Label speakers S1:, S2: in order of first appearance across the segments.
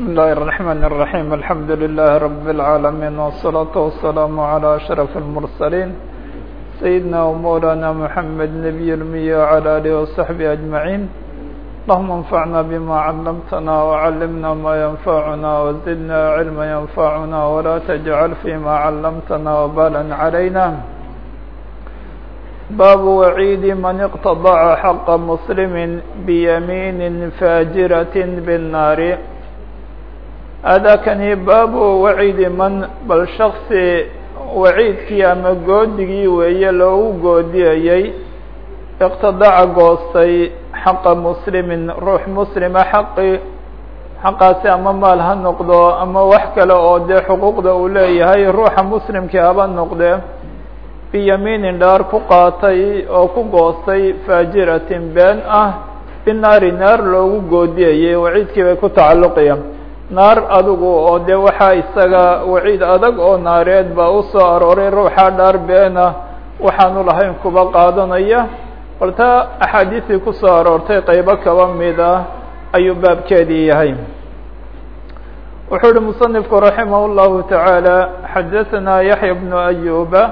S1: بسم الله الرحمن الرحيم الحمد لله رب العالمين والصلاة والسلام على أشرف المرسلين سيدنا ومولانا محمد نبي المية وعلى آله وصحبه أجمعين اللهم انفعنا بما علمتنا وعلمنا ما ينفعنا وزدنا علما ينفعنا ولا تجعل فيما علمتنا وبالا علينا باب وعيد من اقتضع حق مسلم بيمين فاجرة بالنار aadaakani baabu waciidi man bal shaksi waciidkii ama goodigii weeye loogu goodiyayey iqtadaca goostay xaqa muslimin ruux muslima xaqi xaqaasi ama maal ha noqdo ama wax kale oo dee xuquuqda uu leeyahay ruuxa muslimkii haba noqdee biyamiinin dhaar ku qaatay oo ku goostay faajiratin been ah binaari naar loogu goodiyayey waciidkii bay ku tacalluqayaan naar adigu oo dee waxaa isaga waciid adag oo naareed baa u soo arooray ruuxa dhaar beena waxaanu lahayn kuba qaadanaya bal taa axaadiistii kusoo aroortay qeybo kaba mid ah ayuu baabkeedii yahay wuxuu uhi musanifku raximah اllahu taعaalى xadaثna yaحya bnu ayuba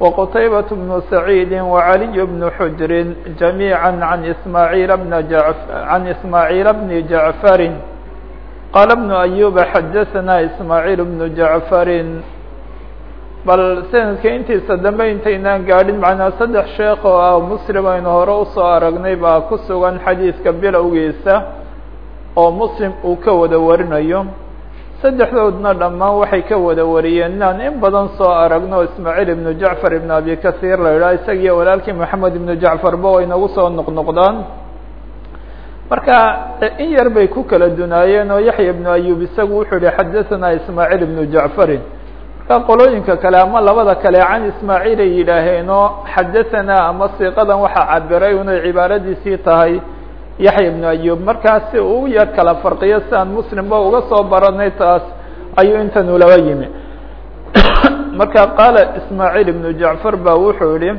S1: وqtaybaة bnu saciidi وعaliي bnu xujri جamيعا عan ismaaعiil bna عan ismaaعiil bni jaعfari qال بن أyuba xadaثna ismaaعiil بnu jaعfarin bal sanadka intiisa dambe intaynaan gaadhin macnaa saddex sheekh oo ah muslim aynu hore usoo aragnay baa ku sugan xadiidka bilowgiisa oo muslim uu ka wada warinayo saddexdoodna dhammaan waxay ka wada wariyeen inaan in badan soo aragno ismaaعiil ibnu jacfar ibn abi kaثيir la idhaha isagiyo walaalkii moxamed ibnu jacfarba way nagu soo noqnoqdaan marka in yar bay ku kala dunaayeen oo yaxya ibnu ayub isagu wuxuu yihi xadaanaa ismaaciil ibnu jacfarin. Marka qolooyinka kale ama labada kale can ismaaciil ay yidhaaheen oo xadaanaa ama siiqadan waxaa cabiray inay cibaaradiisii tahay yaxya ibnu ayub markaa si uu u yar kala farqiyo si aan muslimba uga soo baranay taas ayuu intan ulaba yimi. Marka qaala ismaaciil ibnu jacfar baa wuxuu yihi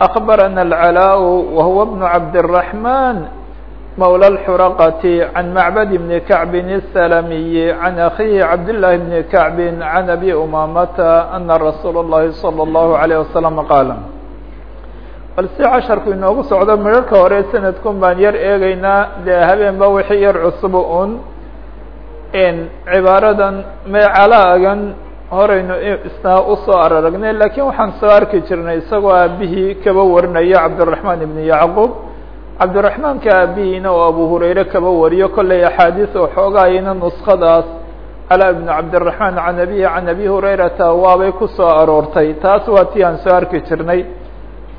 S1: akbarana alcalaa wahuwa bnu cabdiraxmaan mولى الxرqة عن معبد بن كعب السلمي عن أخيه عبد الله بن كعب عن أبي أمامة أن رsuuل اللhi صلى الله عليه وسلم qاaل bal si casharku inoogu socdo midharka hore sanadkun baan yar eegeynaa dee habeenba wixii yar cusub un cibaaradan meecalaagan horeynu isna usoo araragnay lakiin waxaan soo arki jirnay isagoo aabihii kaba warinaya cabdالرحمن بن يعقوب cabdiraxmaanka aabihiina oo abu hurayre kaba wariyo kollay axaadiis oo xoogaayana nuskadaas calaa ibnu cabdiraxmaan can abihi can abi hurayrata waabay ku soo aroortay. Taas waa tii aan soo arki jirnay.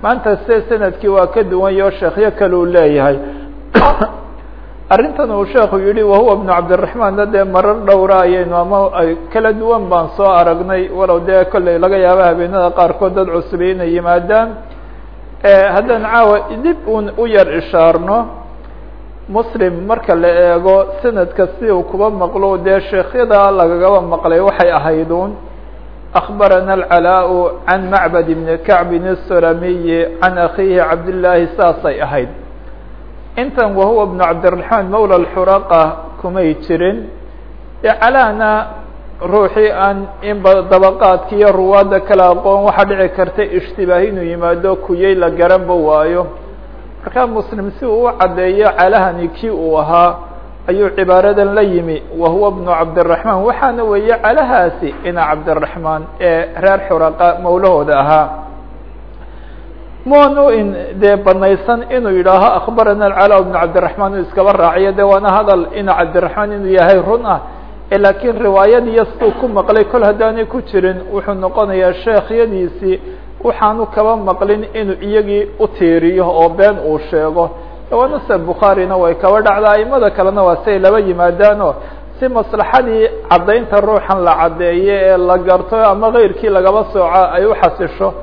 S1: Maanta se sannadkii waa ka duwan yo sheekhyo kale uu leeyahay. Arrintan uu sheekhu yihi wahuwa ibnu cabdiraxmaanna dee marar dhowra ayaynu ama ay kala duwan baan soo aragnay. Walow dee kollay laga yaabo habeenada qaarkood dad cusubay inay yimaadaan haddaan caawa dib un u yar ishaarno muslim marka la eego sanadka si uu kuba maqlo dee sheekhyada lagagaba maqlay waxay ahaydun akbarana alcalaa can macbad bni kacbin الsulamiyi can akhiihi cabdillaahi saasay ahayd intan wahuwa bnu cabdiraحmaan mawla اxuraqa kumay jirin dee calaana ruuxii aan inba dabaqaadka iyo ruwaadda kala aqoon waxaa dhici karta ishtibaahi inuu yimaado kuyey la garanba waayo. Markaa muslim si uu u caddeeyo calahani kii uu ahaa ayuu cibaaradan la yimi wa huwa bnu cabdiraxmaan waxaana weeye calahaasi ina cabdiraxmaan ee reer xuraqa mawlahooda ahaa. Manu in dee banaysan inuu yidhaaho akhbarana acala bnu cabdiraxmaan uu iskaba raaciyo. De waana hadal ina cabdiraxmaan inuu yahay run ah lakiin riwaayadiiyo siduu ku maqlay kol haddaanay ku jirin wuxuu noqonayaa sheekhyadiisii waxaanu kaba maqlin inuu iyagii u tiiriyo oo been uu sheego. Dawanase bukhaarina way kaba dhacdaa aimada kalena waa siay laba yimaadaanoo si maslaxadii caddaynta ruuxan la caddeeyo ee la garto ama keyrkii lagaba sooco ay u xasisho.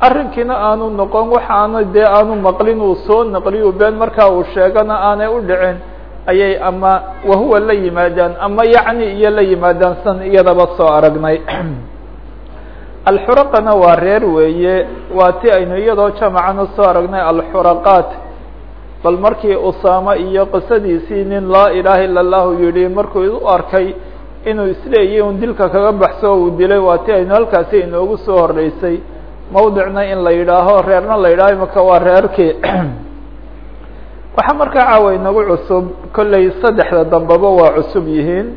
S1: Arrinkiina aanu noqon waxaana dee aanu maqlin uu soo naqliyu been markaa uu sheegana aanay u dhicin ayay ama wahuwa la yimaadaan ama yacni iyo la yimaadaan san iyadaba soo aragnay. Alxuraqana waa reer weeye waa ti aynu iyadoo jamacana soo aragnay alxuraqaat. Bal markii usaama iyo qisadiisii nin laa ilaaha ila allahu yidhi markuu u arkay inuu isleeyay un dilka kaga baxso uu dilay waa ti aynu halkaasi inoogu soo horeysay mawdicna in la yidhaaho reerna la yidhaho imaka waa reerkii waxaa markaa caawa inagu cusub kollay saddexda dambaba waa cusub yihiin.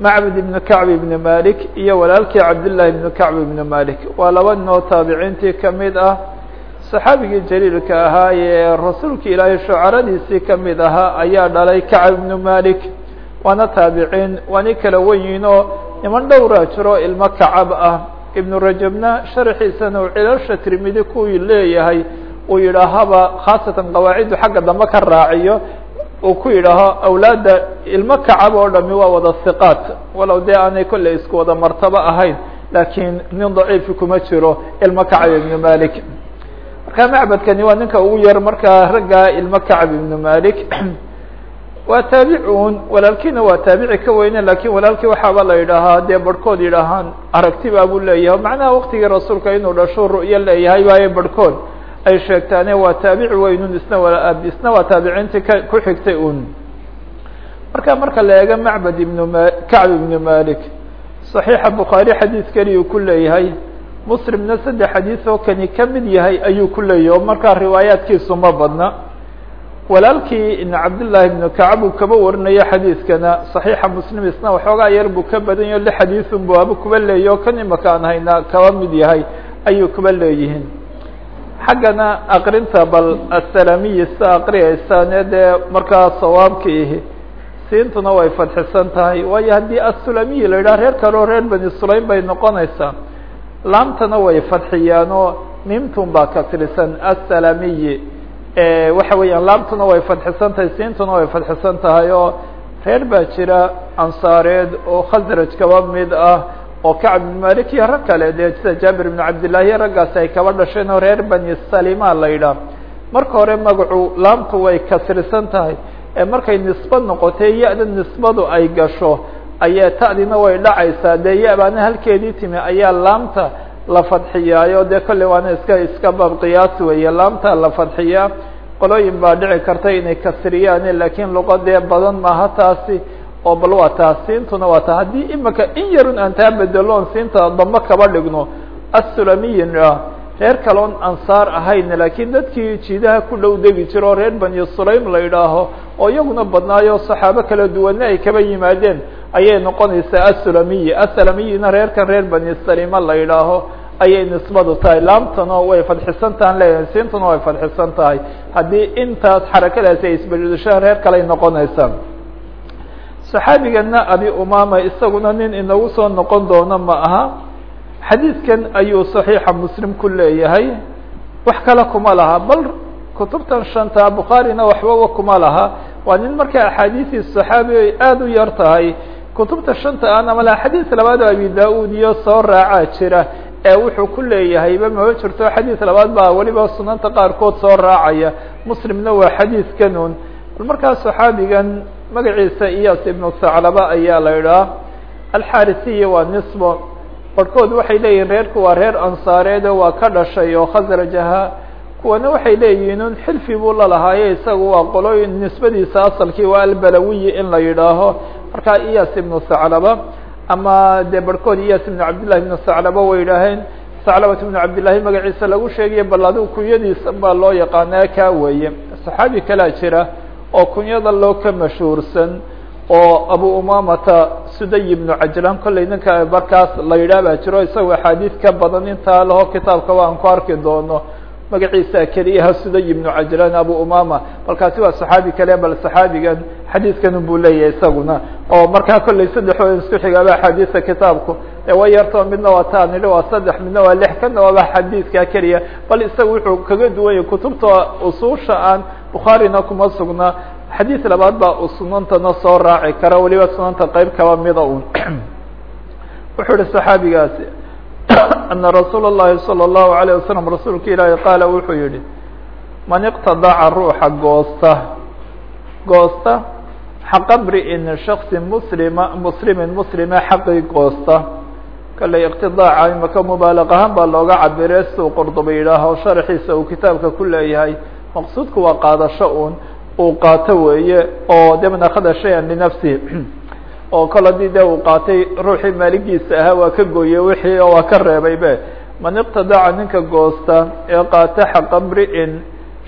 S1: Macbud ibnu kacb ibni malik iyo walaalkii cabdillahi ibnu kacb ibni malik waa laba ninoo taabiciintii ka mid ah. Saxaabigii jaliilka ahaa ee rasuulka ilaahay shucaradiisii ka mid ahaa ayaa dhalay kacb ibnu malik waana taabiciin waani kala wenyihin oo niman dhowraa jiro ilmo kacab ah. Ibnu rajabna sharxiisana uu cilasha tirmidi kuwii leeyahay uu yidhaahaba khaasatan qawaaciddu xagga dambe ka raaciyo uu ku yidhaaho awlaadda ilmo kacab oo dhami waa wada hiqaat walow dee aanay kolley isku wada martabo ahayn laakiin nin daciifi kuma jiro ilmo kacab ibnu malik marka macbadkani waa ninka ugu yar markaa raggaa ilmo kacab ibnu malik waa taabicuun walaalkiina waa taabici ka weyne laakiin walaalkii waxaaba la yidhaahaa dee barhkood yidhaahaan aragti baa leeyahay. Macnaha waktigii rasuulka inuu dhasho ru'yo leeyahay waayo barhkood ay sheegtaane waa taabici weynun isna isna waa taabiciintii ka ku xigtay un marka marka la eego macbad ibnu ma kacb ibnu malik صaxiixa bukhaari xadiis keliyu ku leeyahay muslimna saddex xadiis oo kani ka mid yahay ayuu ku leeyahay oo markaa riwaayaatkiisu ma badna. Walaalkii ibn cabdillaahi ibnu kacab uu kaba warinayo xadiiskana صaxiixa muslim isna waxoogaa yar buu ka badan yaho li xadiisun bu aba kuba leeyahy o kan imaka aan haynaa kaba mid yahay ayuu kuba leeyihiin xaggana aqrinta bal asalamiyi sa aqriyaysaane dee markaa sawaabka ihi. Siintuna way fadxisan tahay. Waayo haddii asulamiyi la yidhaha reer kale oo reer bani sulaym bay noqonaysaa laamtana way fadxiyaan oo mimtun baa kasrisan asalamiyi waxa weeyaan laamtuna way fadxisan tahay siintuna way fadxisan tahay oo reer baa jira ansaareed oo khasraj kaba mid ah oo kacb ibn malik iyo rag kale dee sida jaabir ibn cabdillahi iyo raggaasi ay kaba dhasheen oo reer bani salima la yidhaah. Marka hore magacu laamtu way kasrisan tahay. Ee markay nisbo noqotay ya-da nisbadu ay gasho ayaa ta'dina way dhacaysaa. Dee ya-baana halkeedii timi ayaa laamta la fadxiyaayo. Dee kolley waana iska iska baab qiyaas weeye. Laamta la fadxiyaa qolooyin baa dhici karta inay kasriyaane laakiin luqadee badan maaha taasi oo bal waa taa siintuna waa taa haddii imika in yarun aan taa bedeloon siinta dambe kaba dhigno asulamiyin reer kaloon ansaar ahayn laakiin dadkii jiidaha ku dhow degi jira oo reer bani sulaym la yidhaaho oo iyaguna badnaayo saxaabo kala duwanne ay kaba yimaadeen ayay noqonaysaa asulamiyi asalamiyina reerkan reer bani salima la yidhaaho ayay nisbadu tahay. Laamtana way fadxisan tahan leeyahay siintuna way fadxisan tahay. Haddii intaas xarakadaasi ay isbedeshaan reer kaley noqonaysaa saxaabigana abi umama isaguna nin inagu soo noqon doono ma aha xadiidkan ayuu صaxiixa muslim ku leeyahay wax kale kuma laha bal kutubtan shanta bukhaarina waxbaba kuma laha waa nin marka axaadiisii صaxaabi ay aada u yar tahay kutubta shanta ana mala xadiis labaad oo abi da-ud iyo soo raacaa jira ee wuxuu ku leeyahayba maba jirto xadiis labaad baa weliba sunanta qaarkood soo raacaya muslimna waa xadiiskan un bal markaa صaxaabigan magaciisa iyas ibnu saclaba ayaa la idhaah alxarisiya waa nisbo. Barhkood waxay leeyihiin reerku waa reer ansaareedo waa ka dhashay oo khasraj ahaa. Kuwana waxay leeyihiin xilfi buu lalahaaye isagu waa qolooyin nisbadiisa asalkii waa albalawiyi in la yidhaaho. Markaa iyas ibnu saclaba ama dee barhkood iyas ibnu cabdillahi ibnu saclaba way yidhaaheen saclabat ibnu cabdillahi magaciisa lagu sheegayo bal adigu kunyadiisa baa loo yaqaanaa kaa weeye. Saxaabi kalaa jira oo kunyada loo ka mashhuursan oo abu umamata suday ibnu cajlan kollay ninka markaas la yidhaah baa jiro isagoo axaadiis ka badan intaa laho kitaabka waan ku arki doono. Magaciisa keliyaha suday ibnu cajlan abu umama balkaasi waa saxaabi kale bal saxaabigan xadiiskan buu leeyahay isaguna. Oo markaa kollay saddexooda isku xigaaba axaadiista kitaabku ee way yartoo midna waa taa nidhi waa saddex midna waa lix kana waaba xadiiska keliya. Bal isaga wuxuu kaga duwan yahay kutubta usuusha aan bukhaarina kuma sugna xadiis labaad baa u sunantana soo raaci kara weliba sunanta qeyb kaba mida un wuxuu ihi saxaabigaasi ana rasuula الlahi salى الlahu عalيه wasalam rasuulka ilaahi qaala wuxuu yihi man iqtadaca ruuxa goosta goosta xaqa mri'in shaksi muslima muslimin muslima xaqii goosta kale iqtidaaca imaka mubaalaq ahaan baa looga cabire siduu qurduba yidhaaho sharxiisa uu kitaabka ku leeyahay maqsuudku waa qaadasho un uu qaato weeye oo de man linafsihi oo kol haddii de uu qaatay ruuxii maaligiisa ahaa waa ka gooyey wixii oo waa ka reebay be man iqtadaca ninka goosta ee qaata xaqa mri'in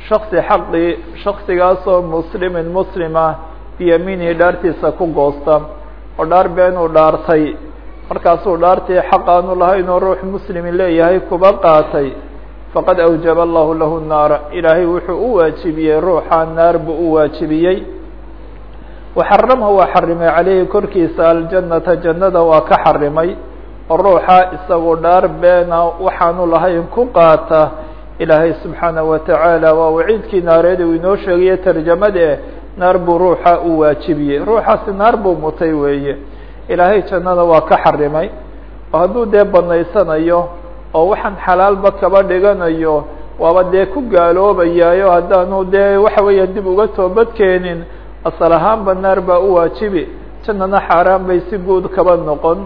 S1: shaksi xaqii shaksigaasoo muslimin muslima biyamiinihi dhaartiisa ku goosta oo dhaar beenuu dhaartay. Markaasuu dhaartii xaq aanu lahayn oo ruux muslimin leeyahay kuba qaatay faqad awjaba allahu lahu naara ilaahay wuxuu u waajibiyey ruuxa naar buu u waajibiyey. Waxaramahu waa xarimay caleyhi korkiisa aljannata. Jannada waa ka xarimay oo ruuxa isagu dhaar beena waxaanu lahayn ku qaata. Ilaahay subxaanaه watacaala waa waciidkii naareed uu inoo sheegaye tarjamade. Naar buu ruuxa u waajibiyey. Ruuxaasi naar buu mutay weeye. Ilaahay jannada waa ka xarimay hadduu dee banaysanayo oo waxaan xalaalba kaba dhiganayo waaba dee ku gaaloobayaayo haddaanu dee waxa weeya dib uga toobadkeenin asal ahaanba naar baa u waajibi jannana xaaraan bay si guud kaba noqon.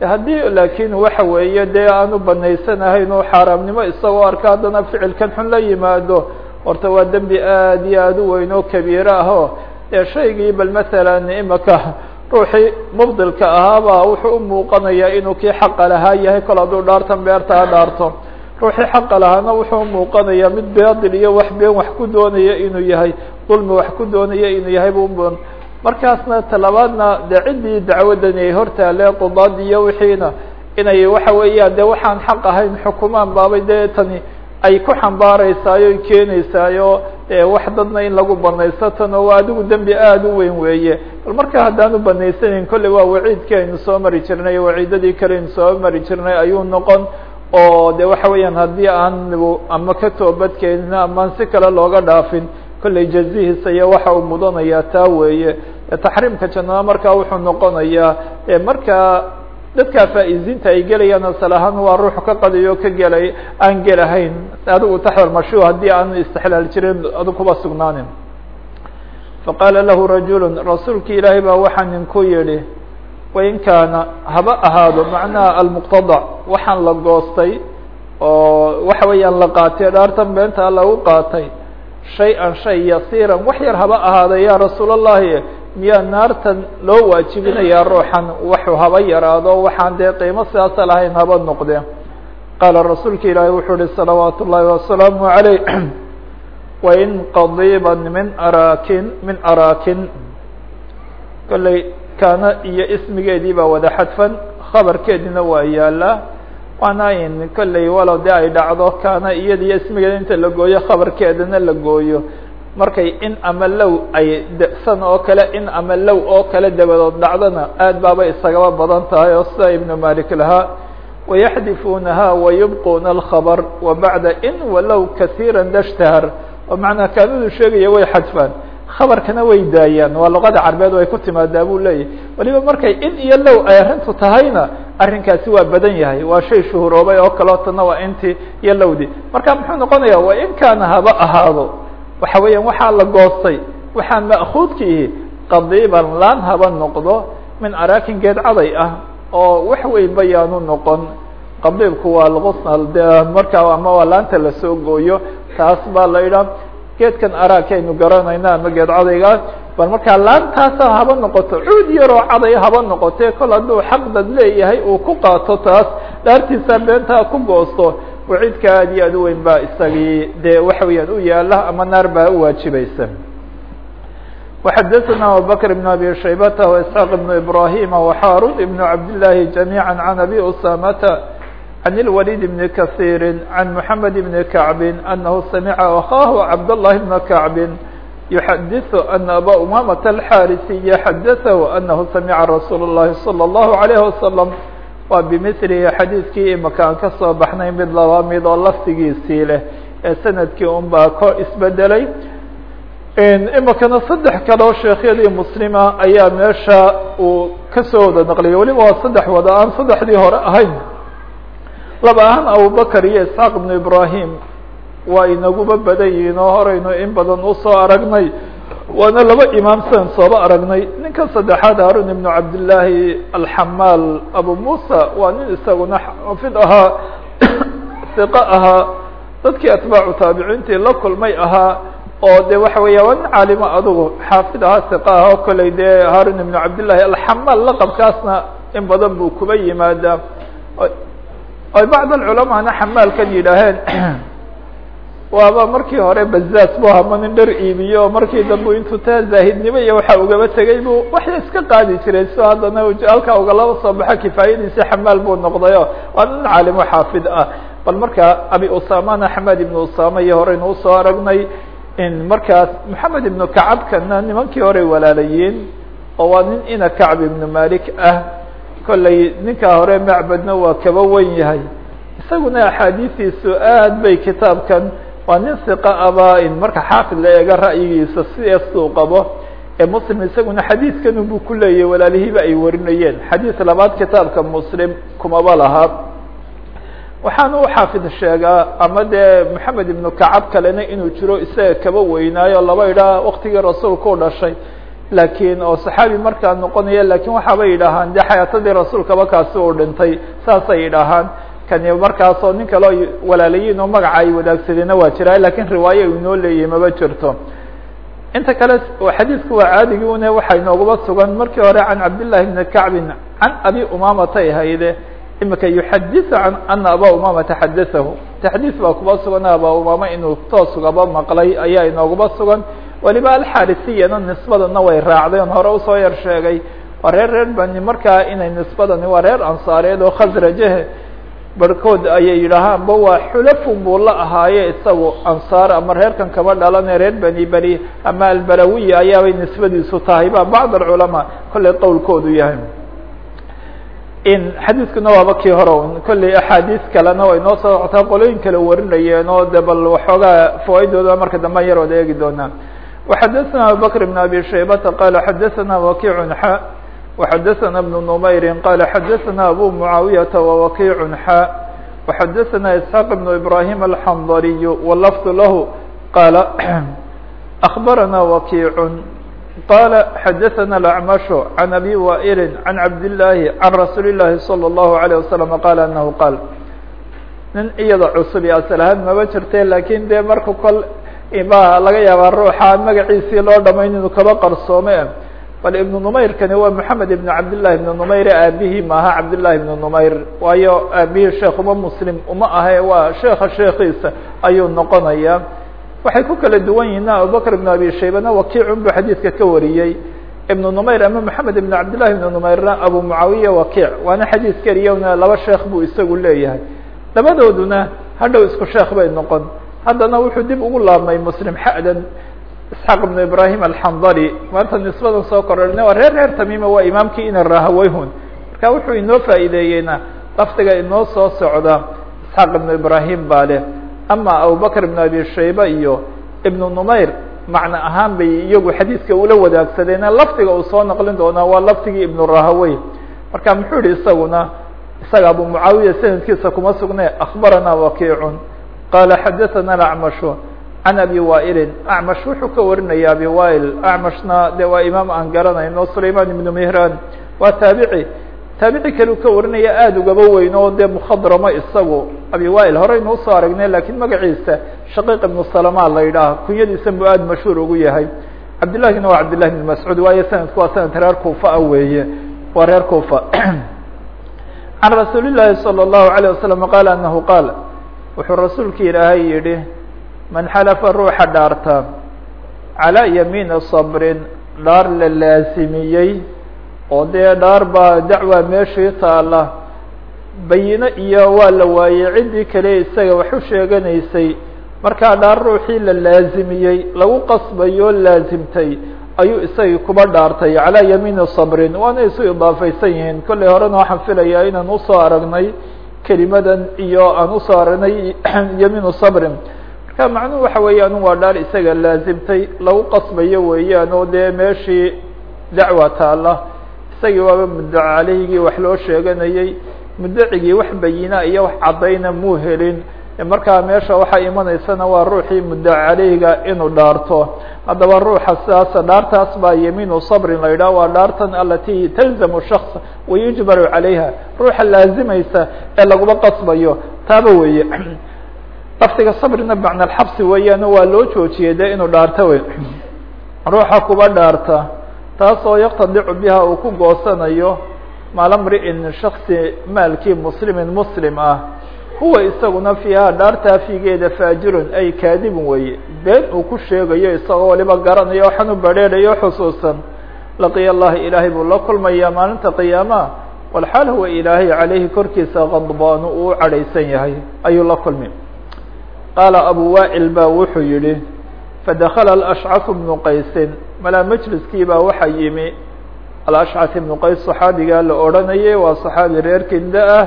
S1: Haddii laakiin waxa weeye dee aanu banaysanahayn oo xaaraamnimo isagoo arka haddana ficilkan xun la yimaado horta waa dembi aad iyo aad u weyn oo kabiiro ah oo dee shaygii bal masalan imaka ruuxii mubdilka ahaaba wuxuu u muuqanayaa inuu kii xaqa lahaa yahay kol hadduu dhaartan beertaa dhaarto. Ruuxii xaqa lahaana wuxuu umuuqanayaa mid baadil iyo wax been wax ku doonaya inuu yahay dulmi wax ku doonaya inuu yahay bu markaasna talabaadna de ciddii dacwadani ay hortaale qudaad iyo wixiina inay waxa weeyaan de waxaan xaq ahayn xukumaan baabay dee tani ay ku xambaaraysaayo o keenaysaayo wax dadna in lagu banaysto tan oo adigu dembi aada u weyn weeye. Bal marka haddaanu banaysanayn kolley waa waciidkii soo mari jirnay waciidadii kale soo mari jirnay ayuu noqon. Oo de waxa weeyaan haddii aan ama ka toobadkeenin amaan si kale looga dhaafin kolley jazihiisa iyo waxa uu mudanayaa taa weeye. Taxriimka jannada markaa wuxuu noqonayaa markaa dadkaa faa'iziinta ay gelayaan asal ahaan waa ruux ka qadayo ka gelay aan gelahayn. Adigu taxta mashu haddii aan istixlaal jirin adu kuba sugnaanin. Faqaala lahu rajulu rasuulki ilaahay baa waxaa ninku yihi wain kaana haba ahaado macnaha almuqtadac waxaan la goostay oo waxa weeyaan la qaatay dhaartan beenta lagu qaatay shay-an shay yasiiran wax yar haba ahaada ya rasuul miyaa naartan loo waajibinayaa ruuxan waxuu haba yaraado waxaan dee qiimo sidaasa lahayn haba noqde qaala rasuulka ilaahi wuxuu uhi salawaat ullaahi wasalaamu عaleyh wain qadiban min araakin min araakin. Kolley kaana iyo ismigeedii baa wada xadfan khabarkeediina waa yaalaa waana in kolley walow dee ay dhacdo kaana iyada iyo ismigeeda inta la gooyo khabarkeedana la gooyo markay in ama low ay san oo kale in ama low oo kale dabadood dhacdona aad baabay isagaba badan tahay oo sida ibnu malik lahaa wayaxdifuunaha wayubquuna alkhabr wa bacda in walow kasiira dashtahar oo macnaa kaanadu sheegaya way xadfaan khabarkana way daayaan. Waa luqada carbeed way ku timaadaa buu leeyahy waliba markay in iyo low ay arrintu tahayna arrinkaasi waa badan yahay. Waa shay shuhuroobay oo tana waa intii iyo lowdii. Marka muxuu noqonaya wa in kaana haba ahaado waxa weeyaan waxaa la goostay waxaa ma'kuudkiihi qadiiban laan haba noqdo min araakin geed caday ah oo wax weyn bayaanu noqon. Qadiibku waa lqusnal de markaa ama waa laanta la soo gooyo taas baa la idhaa geedkan araakaynu garanayna ama geed cadayga bal markaa laantaasa haba noqoto cuud yaroo caday haba noqotee kol hadduu xaqdad leeyahay uu ku qaato taas dhaartiisa beentaa ku goosto waciidka aad iyo aad u weyn baa isagii dee waxa weeyaan u yaala ama naar baa uwaajibaysa وxadثna abubكر بن abي شhaybة واسحاq بن ibrahيm وxاrun بن cabdاللahi جamيعا عن abي usamة عن الوليد بن كثير عن محمد بن كعب أنه سمع أخاه عبد الله بن كعب يحدث أن أbا أمامة الحاrثي حدثه أنه سمع رsuuل اللhi صلى الله عليه وسلم waa bimilihi xadiidkii imaka aan ka soo baxnay mid laba mid oo laftigiisii leh ee sannadkii unbaa ko isbedelay. Imikana saddex kaloo sheekhyadii muslima ayaa meesha uu ka soo wada naqliyay. Weliba waa saddex wada aan saddexdii hore ahayn. Laba ahaan abubakr iyo isxaaq ibnu ibrahim waa inaguba badan yihiin oo horeynu in badan u soo aragnay waana laba imaam sidan sooba aragnay. Ninkan saddexaad harun ibnu cabdillaahi alxamaal abu musa waa nin isaguna xafid ahaa hiqo ahaa dadkii atbaacu taabiciintii la kulmay ahaa oo de waxa weya waa nin caalimo adugu xaafid ahaa siqa ah oo koley dee harun ibnu cabdillahi alxamaal laqabkaasna in badan buu kuba yimaadaa. Oy bacd alculamaana xamaalkan yidhaaheen waaba markii hore bazaas bu hama nin dhar iibiyo markii dambe intuu taa zaahidnimo iyo waxa ugaba tegay bu waxay iska qaadi jiray. So haddana halkaa ugalaba soo baxo kifaayadiisi xamaal buu noqdayo. Waa nin caalimo xaafid ah. Bal marka abi usamana xamed ibnu usama iyo horeynu u soo aragnay markaas moxamed ibnu kacabkana nimankii horey walaalayiin oo waa nin ina kacb ibnu malik ah. Kolley ninkaa hore macbadna waa kaba wen yahay. Isaguna axaadiistiisu aad bay kitaabkan waa nin siqa aba in marka xaafid la eega ra'yigiisa sidaasuu qabo ee muslim isaguna xadiidkan buu ku leeyahy walaalihiiba ay warinayeen. Xadiis labaad kitaabka muslim kumaba lahaa waxaana u xaafid sheegaa ama dee moxamed ibnu kacab kalena inuu jiro isaga kaba weynaayo laba idhaa waktigii rasuulka u dhashay. Laakiin oo saxaabi markaa noqonaya laakiin waxaabay yidhaahaan dee xayaatadii rasuulkaba kaasi uu dhintay saasay yidhaahaan kani markaasoo nin kaleo walaalayiin oo magaca ay wadaagsadeenna waa jiraa laakiin riwaayo u inoo leeyahay maba jirto. Inta kale xadiidku waa caadigi une waxaa inoogaba sugan. Markii hore can cabdillahi bni kacbin can abi umamatay hayde imika yuxadiثu can ana aba umamata xadaahu taxdiis baa kuba sugan aba umama inuu toosugaba maqlay ayaa inoogaba sugan. Waliba alxarisiyana nisbadana way raacday on hore u soo yar sheegay waa reer reer bani markaa inay nisbadani waa reer ansaareed oo khasrajahe barhkood ayay yidhaahaanba waa xulafun buu la ahaaye isagu ansaar ama reerkan kaba dhalane reer beni beri ama albarawiya ayaabay nisbadiisu tahay ba bacd alculamaa kolley qowlkoodu yahay. In xadiiskuna waaba kii hore kolley axaadiis kalena way noo soo otaa qolooyin kale warinayeen oo de bal waxoogaa fawaaidooda marka dambe yar wada eegi doonaa waxadasana abubakr bn abi shaybata qaala xadaana wakiicun وxadثna بن نmayr qال xadثna abو معaaوiyةa ووkiع xا وxadثna اسحاq بن إبراهيم الحنظلي واللفظ lah qال أخبرna وkiع qال xadثna الأعمش عن أbي وائل عن عبد اللahi عن رasuuل اللahi صلى الله عليه وسلم qال أنه qال nin iyada cusub iyo aslahaan maba jirte lakin de marka kol ba laga yaabaa ruuxa magaciisii loo dhamayn inuu kaba qarsoome bal ibnu numayrkani waa moxamed ibn cabdillahi ibn numayr aabihii maaha cabdillahi ibn numayr. Waayo aabihii sheekh uma muslim uma ahe waa sheeka sheekiisa ayuu noqonaya. Waxay ku kala duwan yihiin abubakr ibn abi shaybana wakiicun buu xadiidka ka wariyey. Ibnu numayr ama moxamed ibn cabdillahi ibn numayrna abu mucaawiya wakiic. Waana xadiis keliyana laba sheekh buu isagu leeyahay. Labadooduna hadhow isku sheekh bay noqon. Haddana wuxuu dib ugu laabmay muslim xadan isxaaq ibnu ibrahim alxandali maanta nisbadan soo kororna waa reer reer tamiima waa imaamkii ina rahaweyhun marka wuxuu inoo faa'iideeyeyna lafdiga inoo soo socda isxaaq ibnu ibrahim baa leh. Ama abubakr ibn abi shayba iyo ibnu numayr macno ahaan bay iyagu xadiidka ula wadaagsadeena lafdiga uu soo naqlin doonaa waa lafdigii ibnu rahawey marka muxuu yihi isaguna isaga abu mucaawiya sanadkiisa kuma sugne akbarana wakiicun. Qala xadaثna acmashu can abi wailin acmash wuxuu ka warinaya abi wail acmashna de waa imaam aan garanayno sulayman ibnu mihran waa taabici taabici kaleu ka warinaya aada ugaba weyn oo dee mukhadramo isagu abi wail horeynu usoo aragnay lakiin magaciisa shaqiiq ibnu salama la yidhaah kunyadiisan bu aada mashhuur ugu yahay cabdillahina waa cabdillahi ibn mascuud waayo sanadku waa sanad reer kufa a weeye waa reer kufa can rasuuli llahi salى الlahu عalيه wasalam qala anahu qaal wuxuu rasuulka ilaahay yidhi man xalafa ruuxa dhaarta calaa yamiini sabrin dhaar la laasimiyey oo dee dhaar baa dacwa meeshii taala bayino iyo waa la waayey ciddii kale isaga wax u sheeganaysay markaa dhaar ruuxii la laasimiyey lagu qasbayo laasimtay ayuu isagii kuba dhaartay calaa yamiini sabrin waana isu idaafaysan yihiin. Kollay horena waxaan filayaa inaan u soo aragnay kelimadan iyo aan u soo aragnay yamiinu sabrin marka macnuhu waxa weeyaan waa dhaar isaga laasimtay lagu qasbayo weeyaan oo dee meeshii dacwa taala isagii waaba muddo calehigii wax loo sheeganayey muddacigii wax bayina iyo wax caddayna muu helin. Markaa meesha waxaa imanaysana waa ruuxii muddo caleyga inuu dhaarto. Haddaba ruuxa sidaasa dhaartaas baa yamiinu sabrin la yidhah waa dhaartan alati talzamu shaks wayujbaru calayha. Ruuxa laazimaysa ee laguma qasbayo taaba weeye lafdiga sabrina bacna alxabsi weeyaan waa loo joojiyey de inuu dhaarto wey ruuxa kuba dhaarta taasoo yaqtadicu biha uu ku goosanayo maala mri'in shaksi maalkii muslimin muslim ah. Huwa isaguna fiiha dhaartaa fiigeeda faajirun ay kaadibun weye been uu ku sheegayo isagoo waliba garanayo waxaan u badrheerayo xusuusan. Laqiya allahi ilaahay buu la kulmayaa maalinta qiyaamaha walxaal huwa ilaahay calayhi korkiisa qadbaanu uu cadhaysan yahay. Ayuu la kulmi qaala abu waa'il baa wuxuu yihi fadakala alashcafu bnu qaysin malaa majliskii baa waxaa yimi alashcaf ibnu qays saxaabigaa la odhanayay waa saxaabi reer kinda ah.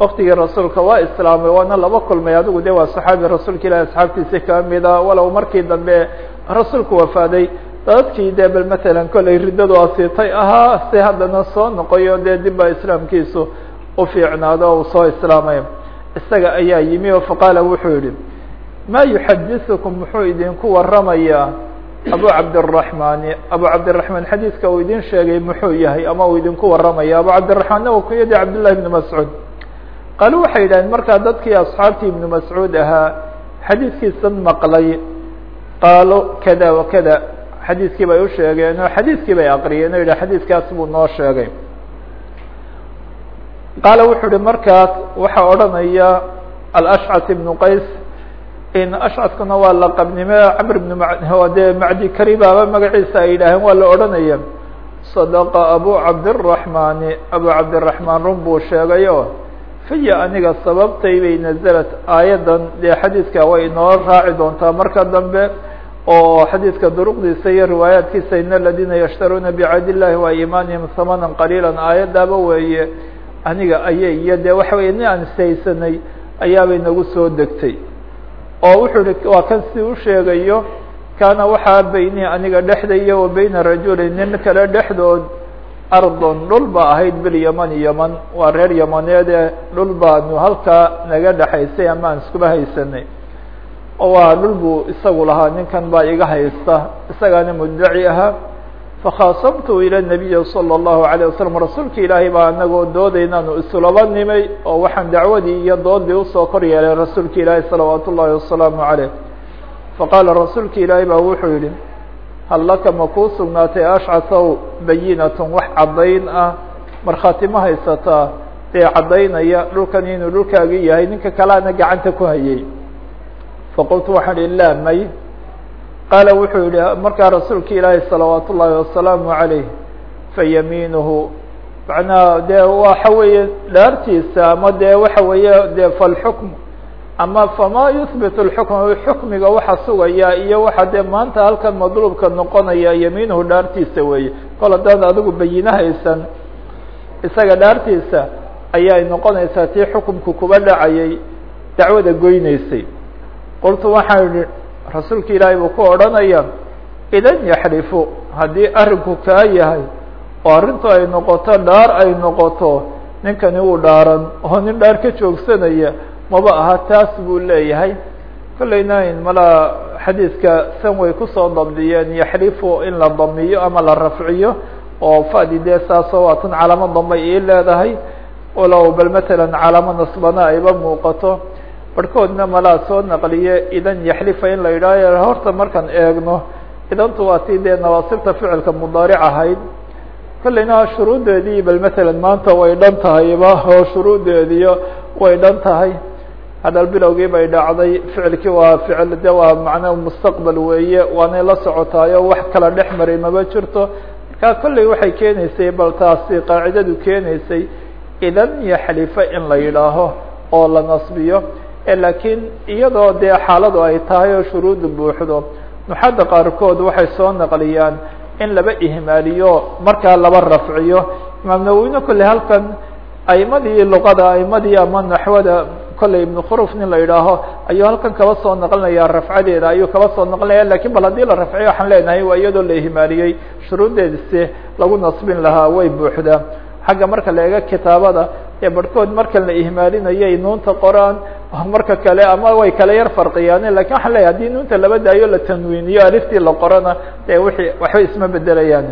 S1: Waktigii rasuulka waa islaamay waana laba kulmay adigu de waa saxaabi rasuulka ilahi asxaabtiisi kamida walow markii dambe rasuulku wafaaday. Dadkii de bal matalan kollay riddadu asiitay ahaa si haddana soo noqoyo dee dib baa islaamkiisu u fiicnaado uu soo islaamay. Isaga ayaa yimi oo faqaala wuxuu yihi ma yuxadisukum muxuu idinku waramayaa abu cabdiraxmaani abu cabdiraxmaan xadiiska uu idin sheegay muxuu yahay ama uu idinku waramaya abu cabdiraxmaanna waa kunyadii cabdillahi ibni mascuud. Qaalo waxay yidhahdeen markaa dadkii asxaabtii ibnu mascuud ahaa xadiiskiisan maqlay. Qaalo kada wa kada. Xadiiskii bay u sheegeen oo xadiiskii bay aqriyeen o yidhah xadiiskaas buu noo sheegay. Qaala wuxuu uhi markaas waxaa odhanaya alashcat ibnu qays ashcadkuna waa la qabnime camr bn de macdi kari magaciisa ay yidhaaheen waa la odhanaya sadaqa abu cabdiraxmaani abu cabdiraxmaan run buu sheegayo fiya aniga sababtay bay nazalat aayaddan dee xadiidka way inoo raaci doontaa marka dambe oo xadiidka duruqdiisa iyo riwaayaatkiisa in aladiina yashtaruuna bicahd illahi wa imaanihim hamanan qaliilan. Aayaddaaba weeye aniga ayay iyo dee waxa weye ni aan saysanay ayaabay nagu soo degtay oo wuxuu hi waa kan si u sheegayo kaana waxaa beynii aniga dhexdaya wa beyna rajulin nin kale dhexdood ardon dhul ba ahayd bilyaman yaman waa reer yamaneede dhul baanu halkaa naga dhexaysay ama aan iskuba haysanay. Oo waa dhul buu isagu lahaa ninkan baa iga haysta isagaana muddaci ahaa fakhaasamtu ila nabiyi salى الlahu عalيه wasalam rasuulka ilaahay baa anagoo doodaynaanu isulaba nimay oo waxaan dacwadii iyo doodii usoo kor yeelay rasuulka ilaahay salawaat ullahi wasalaamu عaleyh faqaala rasuulka ilaahay baa wuxuu yihi hal laka ma kuu sugnaatay ashcatow bayinatun wax caddayn ah markhaati ma haysataa dee caddaynaya dhulkan inuu dhulkaagi yahay ninka kaleana gacanta ku hayay faqultu waxaan ihi laa may qaala wuxuu yihi markaa rasuulka ilaahi salawaat ullaahi wasalaamu عaleyh fayamiinuhu macnaha dee waxa weeye dhaartiisa ama dee waxa weeye de falxukm ama fama yuhbit اlxukm xukmiga waxa sugaya iyo waxa dee maanta halkan madluubka noqonaya yamiinuhu dhaartiisa weeye. Kol haddaan adigu bayine haysan isaga dhaartiisa ayay noqonaysaa tii xukumku kuba dhacayay dacwada goyneysay qultu waxaan idhi rasuulka ilaahay buu ku odhanaya idan yaxlifu. Haddii arrinku kaa yahay oo arrintu ay noqoto dhaar ay noqoto ninkani wuu dhaaran oo nin dhaar ka joogsanaya maba aha taas buu leeyahay. Kollayna in malaa xadiidka san way ku soo dabdiyeen yaxlifu in la damiyo ama la rafciyo oo fadi dee saasoo waatan calaamo dambay ii leedahay. Walow bal matalan calaamo nasbana ayba muuqato barhkoodna malaa soo naqliye idan yaxlifa in la yidhaaho horta markaan eegno idantu waa tii dee nawaasibta ficilka mudaaric ahayd. Kollayna shuruuddeedii bal matalan maanta way dhan tahayba oo shuruuddeediyo way dhan tahay. Hadal bilowgii bay dhacday ficilkii waa ficil de waa macnaa mustaqbal weeye waanay la socotaayo wax kala dhex maray maba jirto. Marka kollay waxay keenaysay bal taasi qaacidadu keenaysay idan yaxlifa in la yidhaaho oo la nasbiyo laakiin iyadoo dee xaaladu ay tahay oo shuruudda buuxdo nuxadda qaarkood waxay soo naqliyaan in laba ihmaaliyo markaa laba rafciyo. Imaam nawowine kolley halkan aimadii luqada aimadii ama naxwada kolley ibnu khuruf nin la yidhaaho ayuu halkan kaba soo naqlinaya rafcadeeda ayuu kaba soo naqlinaya laakiin bal haddii la rafciyo waxaan leenahay waa iyadoo la ihmaaliyey shuruuddeedise lagu nasbin lahaa way buuxdaa xagga marka la eego kitaabada ee barhkood marka la ihmaalinayay nuunta qoraan marka kale ama way kala yar farqiyaane lakin waxaan leeyahy hadii nuunta laba daayo la tanwiiniyo aliftii la qorana dee wixii waxba isma bedelayaan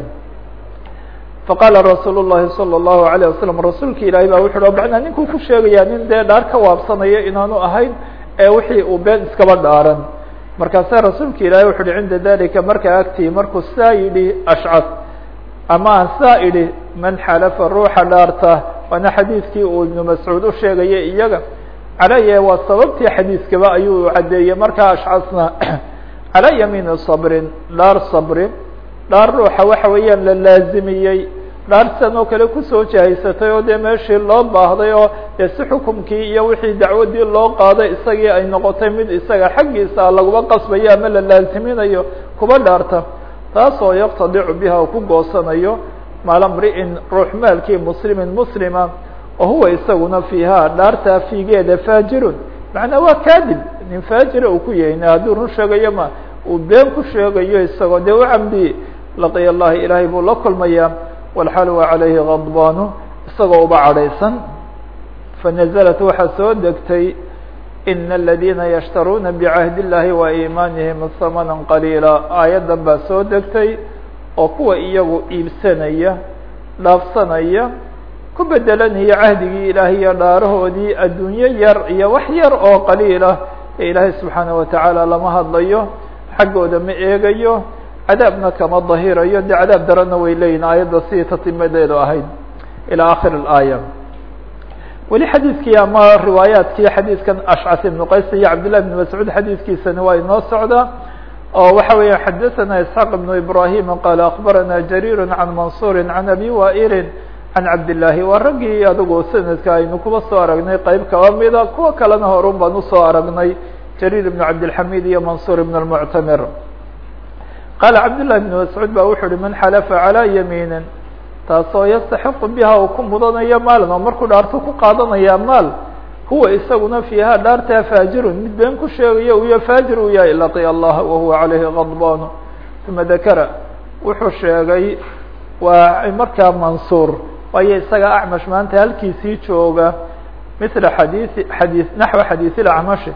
S1: faqaala rasuul الlahi salى الlahu عalيه wasalam rasuulka ilaahay baa wuxu uhi macnaa ninkuu ku sheegaya nin dee dhaar ka waabsanayo inaanu ahayn ee wixii uu been iskaba dhaaran markaasaa rasuulka ilaahay wuxu uhi cinda dalika markaa agtii markuu saa yidhi ashcad ama aan saa idhi man xalafa ruuxa dhaarta waana xadiidkii uu ibnu mascuud u sheegayay iyaga calaya waa sababtii xadiiskaba ayuu caddeeyey markaa ashcasna calaa yamiini sabrin dhaar sabrin dhaar ruuxa waxa weeyaan la laazimiyey dhaar san oo kale ku soo jahaysatay oo dee meeshii loo baahday oo dee si xukumkii iyo wixii dacwaddii loo qaaday isagii ay noqotay mid isaga xaggiisa laguma qasbayo ama la laaziminayo kuba dhaarta taasoo yaqtadicu biha ku goosanayo maala mri'in ruux maalkii muslimin muslima wa huwa isaguna fiiha dhaartaa fiigeeda faajirun. Macnaa waa kadib nin faajira uu ku yahayna hadduu run sheegayo ma uu been ku sheegayo isagoo dee u camdi laqiya allahi ilaahay buu la kulmayaa. Walxaal waa calayhi gadbaanu isagoo uba cadhaysan. Fanaزlat waxaa soo degtay ina aladiina yashtaruuna bicahdi اllahi wa iimaanihim hamana qaliila. Aayaddan baa soo degtay oo kuwa iyagu iibsanaya dhaafsanaya ku bedelanaya cahdigii ilaahay iyo dhaarahoodii addunyo yar iyo wax yar oo qaliilah ee ilaahay subxaanaه watacaala lama hadlayo xaggooda ma eegayo cadaabna kama dahirayo de cadaab darana way leeyihin aayadda sidii tatimadeedu ahayd ilى akhir اaaya weli xadiidkii ama riwaayaadkii xadiidkan ashcas ibn qays iyo cabdillah ibn mascuud xadiidkiisani waa inoo socdaa oo waxa weeya xadaثana isxaaq ibn ibrahim qaala akbarana jariir can mansuri can abi wailin can cabdillaahi waa raggii adigu sanadka aynu kuba soo aragnay qeyb kaba mida kuwa kalena horun baan usoo aragnay jariir ibn cabdilxamid iyo mansuur ibn اlmuctamir qaala cabdالlah ibn mascuud ba wuxu uhi man xalafa calى yamiini taasoo yastaxiqu biha uu ku mudanayo maalin oo markuu dhaarto ku qaadanaya maal huwa isaguna fiihaa dhaartaa faajirun. Mid been ku sheegayo uyo faajir uu yahay laqiya allaha wahuwa calayhi qadbaan uma dakara wuxuu sheegay waa markaa mansuur. Waayo isaga acmash maanta halkiisii jooga mila xadiii xadiis naxwa xadiisil acmashi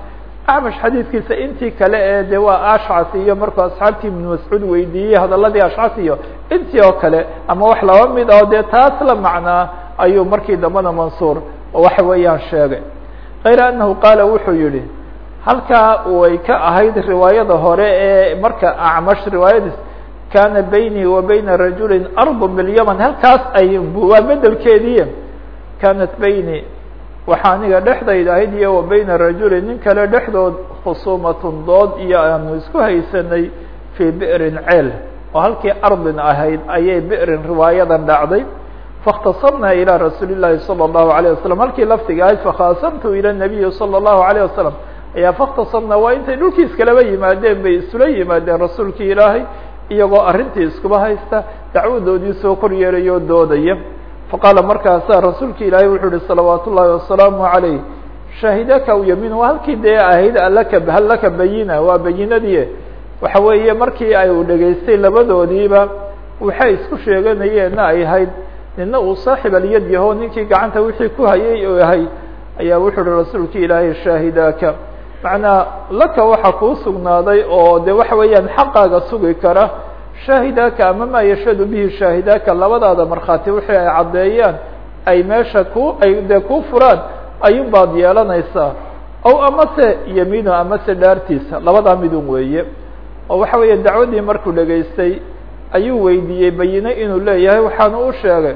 S1: acmash xadiidkiisa intii kale ee de waa ashcas iyo markuu asxaabtii ibn mascuud weydiiyey hadaladii ashcas iyo intii oo kale ama wax laba mid oo dee taas la macnaa ayuu markii dambena mansuur waxa weeyaan sheegay kayra anahu qaala wuxuu yihi halkaa way ka ahayd riwaayada hore ee marka acmash riwaayadiis kana baynii wa bayna rajuli arض bاlymn halkaas ay waa bedelkeedii kanat bayni waxaa aniga dhexdayda ahayd iyo wa bayna rajuli nin kale dhexdood khusuumatun dood iyo aanu isku haysanay fii bi'rin ceel. Oo halkii ardin ahayd ayay bi'rin riwaayadan dhacday faاkhtasamna ilى rasuuli الlahi salى الlahu عalيه wasalam halkii lafdiga ahayd fakhaasamtu ilى الnabiyi salى الlahu عalيه wasalam ayaa faاkhtasamna waa intay dhulkiis kalaba yimaadeen bay isula yimaadeen rasuulkii ilaahay iyagoo arrintii iskuba haysta dacwadoodii soo kor yeerayoo doodaya faqaala markaasaa rasuulka ilaahay wuxuu uhi salawaat ullaahi wasalaamu عalayh shaahidaka u yamin waa halkii dee ahayd alaka hal laka bayina waa bayinadii waxa weeye markii ay u dhegaystay labadoodiiba waxay isku sheeganayeenna ay ahayd nina uu saaxib alyad yaho ninkii gacanta wixii ku hayay oo yahay ayaa wuxuu uhi rasuulka ilaahay shaahidaka. Macnaa laka waxa kuu sugnaaday oo de waxa weeyaan xaqaaga sugi kara shaahidaka ama maa yashhadu bihi shaahidaka labadaada markhaati wixii ay caddeeyaan ay meesha ku ay dee kuu furaan ayuun yeelanaysaa. Ow amase yamiino amase dhaartiisa labadaa midun weeye. Oo waxa weeye dacwaddii markuu dhegaystay ayuu weydiiyey bayine inuu leeyahay waxaanu u sheegay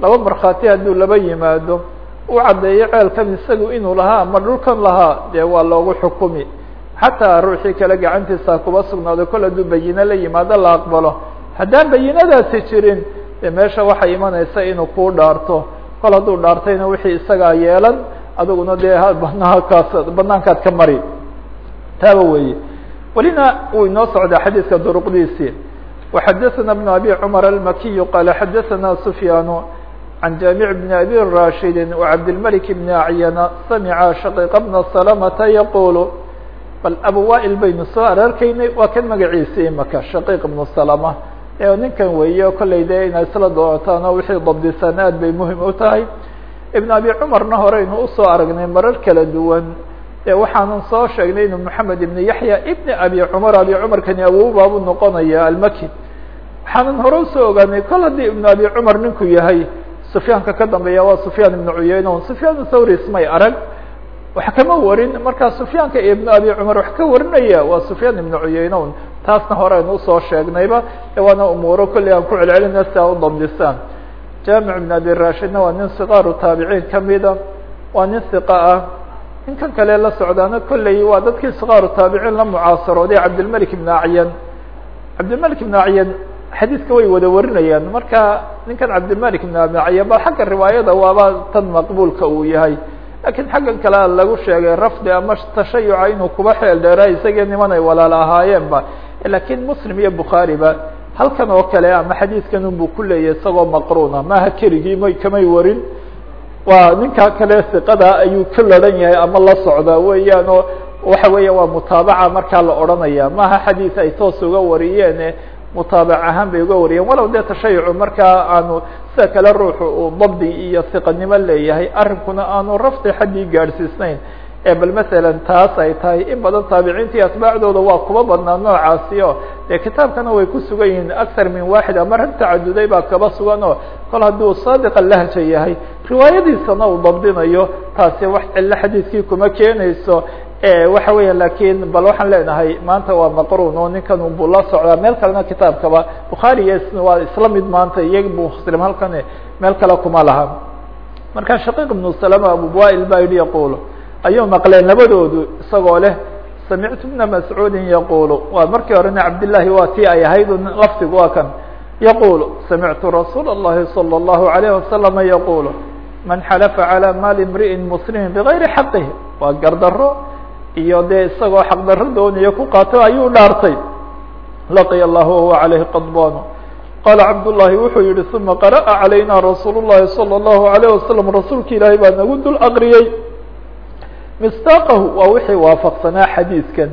S1: laba markhaati hadduu laba yimaado u caddeeyo ceelkan isagu inuu lahaa ama dhulkan lahaa dee waa loogu xukumi xataa ruuxii kale gacantiisa kuba sugnaaday kol hadduu bayine la yimaado la aqbalo haddaan bayinadaasi jirin dee meesha waxay imanaysa inuu kuu dhaarto kol hadduu dhaartayna wixii isagaa yeelan adiguna dee banaankaas banaankaad ka mari taaba weeye welina uu inoo socdaa xadiiska duruqdiisii وxadثna بن abي cmر الmakiy qala xadaثna سfyaan عن جامع بن أbي راشhد وعبدالملك بن أعyن سمعa شhقيق بن سلمة يقول bal abu wail baynu soo ararkaynay waa kan magaciisa imaka shaqiiq ibnu salama ee ninkan weeye kollay dee inay isla dootaan oo wixii dabdisan aad bay muhim u tahay ibn abi cumarna horeynu usoo aragnay marar kala duwan ee waxaanan soo sheegnay inu moxamed ibn yaxya ibn abi cumar abi cumarkani awowbaabu noqonaya almaki waxaanan hore usoo ogaanay kol haddii ibn abi cumar ninku yahay sufyaanka ka dambeeya waa sufyaan ibnu cuyeyne sufyaan thawri ismay arag. Wax kama warin markaa sufyaanka ibn abi cumar wax ka warinaya waa sufyaan ibnu cuyeynown taasna horeynu u soo sheegnayba waana umuuro kolley aan ku celcelina si a u dabdisaan jaamic ibn abi rashidna waa nin sikaaru taabiciin kamida waa nin hiqa ah. Ninkan kale la socdaana kolley waa dadkii sikaaru taabiciin la mucaasarooday cabdilmalik ibn acyan. Cabdilmalik ibn acyan xadiiska way wada warinayaan. Marka ninkan cabdilmalik ibn abi acyan ba xagga riwaayada waaba tan maqbuulka uu yahay. Lakiin xaggan kale lagu sheegay rafdi ama tashayuca inuu kuba xeel dheeraa isagii niman ay walaal ahaayeenba lakiin muslim iyo bukhaariba halkan oo kale ama xadiidkan unbuu ku leeyahy isagoo maqruuna. Maaha keligii may kamay warin. Waa ninkaa kale siqada ayuu ka laran yahay ama la socda weeyaan waxa weeya waa mutaabaca markaa la odhanaya maaha xadiis ay toos uga wariyeen mutaabac ahaan bay uga wariyeen. Walow dee tashayucu markaa aanu sida kale ruuxu uu dabdi iyo hiqanimo leeyahay arrinkuna aanu rafdi xaddii gaadhsiisnayn. Ee bal masalan taas ay tahay in badan taabiciintii atbaacdooda waa kuba badnaa noocaasi o dee kitaabkana way ku sugan yihiin akthar min waaxid ama rag tacaduday baa kaba sugan oo kol hadduu saadiqa lahja yahay. Riwaayadiisana uu dabdinayo taasi wax cilo xadiidkii kuma keenayso waxa weya lakin bal waxaan leenahay maanta waa maqrun oo ninkan unbuu la socdaa meel kalena kitaabkaba bukhaari iyo waa isla mid maanta iyag bu muslim halkan meel kale kuma laha marka shaqiiq ibnu salama abu wail ba yihi yaqul ayuu maqleen labadoodu isagoo leh samictu bna mascuudin yaqulu waa markii horena cabdillahi waa tii ay ahayd lafdigu waa kan yaqulu samictu rasuul الlahi salى الlahu عalayه wasalama yaqulu man xalafa calى mali imri'in muslimi bigayri xaqih waa gardaro iyo dee isagoo xaqdarro doonaya ku qaato ayuu dhaartay laqiya allah wahuwa calayhi qadbaan qaala cabdullahi wuxuu yihi uma qara'a calayna rasuul الlahi salى الlahu عalayه wasalam rasuulki ilaahay baa nagu dul aqriyey mistaaqahu waa wixii waafaqsanaa xadiidkan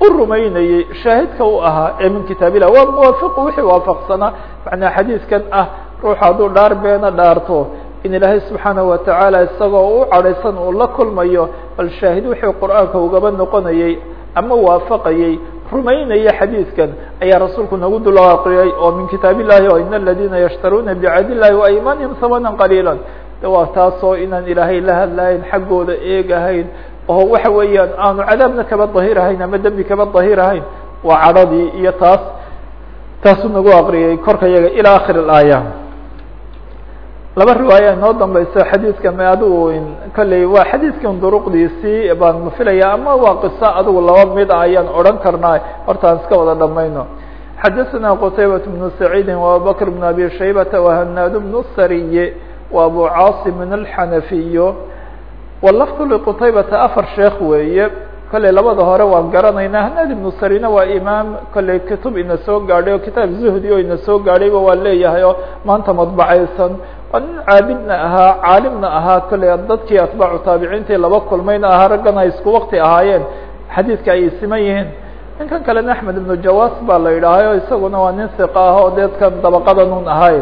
S1: u rumaynayey shaahidka u ahaa ee min kitaab ilah waa muwaafiqu wixii waafaqsanaa macnaa xadiidkan ah ruux hadduu dhaar beena dhaarto in ilaahay subxaanaه watacaala isagoo u cadhaysan uu la kulmayo bal shaahid wixii qur'aanka ugaba noqonayey ama waafaqayey rumaynaya xadiidkan ayaa rasuulku nagu dul aqriyay oo min kitaab illahi o in aladina yashtaruuna bicahd illahi waaymaanihim hamanan qaliila de waa taasoo inaan ilaahay la hadlahayn xaggooda eegahayn oo waxa weeyaan aanu cadaabna kaba dahirahayn ama dembi kaba dahirahayn waa cadhadii iyo taas taasuu nagu aqriyay korka yaga ilى akhir اaaya laba riwaaya inoo dambayso xadiidka ma adigu kolley waa xadiidkan duruqdiisii baan filaya ama waa qiso adigu laba mid a ayaan odhan karnaa horta aan iska wada dhamayno xadaثna qtaybaة بن سacيidi وabubakr بن abi shaybata وhanaad بن الsariy وabu cاaصim الxanafiy wlafd lqtaybata afar sheekh weeye kolley labada hore waan garanaynaa hanaad ibnu sarina waa imaam kolley kutub ina soo gaadhay oo kitaab zuhdi oo ina soo gaadhayba waa leeyahay oo maanta madbacaysan waa nin caabidna ahaa caalimna ahaa kolley dadkii atbaacu taabiciintii laba kulmayna ahaa raggan isku wakti ahaayeen xadiidka ay siman yihiin. Ninkan kalena axmed ibnu jawaas baa la yidhaahay o isaguna waa nin siqa ah oo deedkan dabaqada nun ahay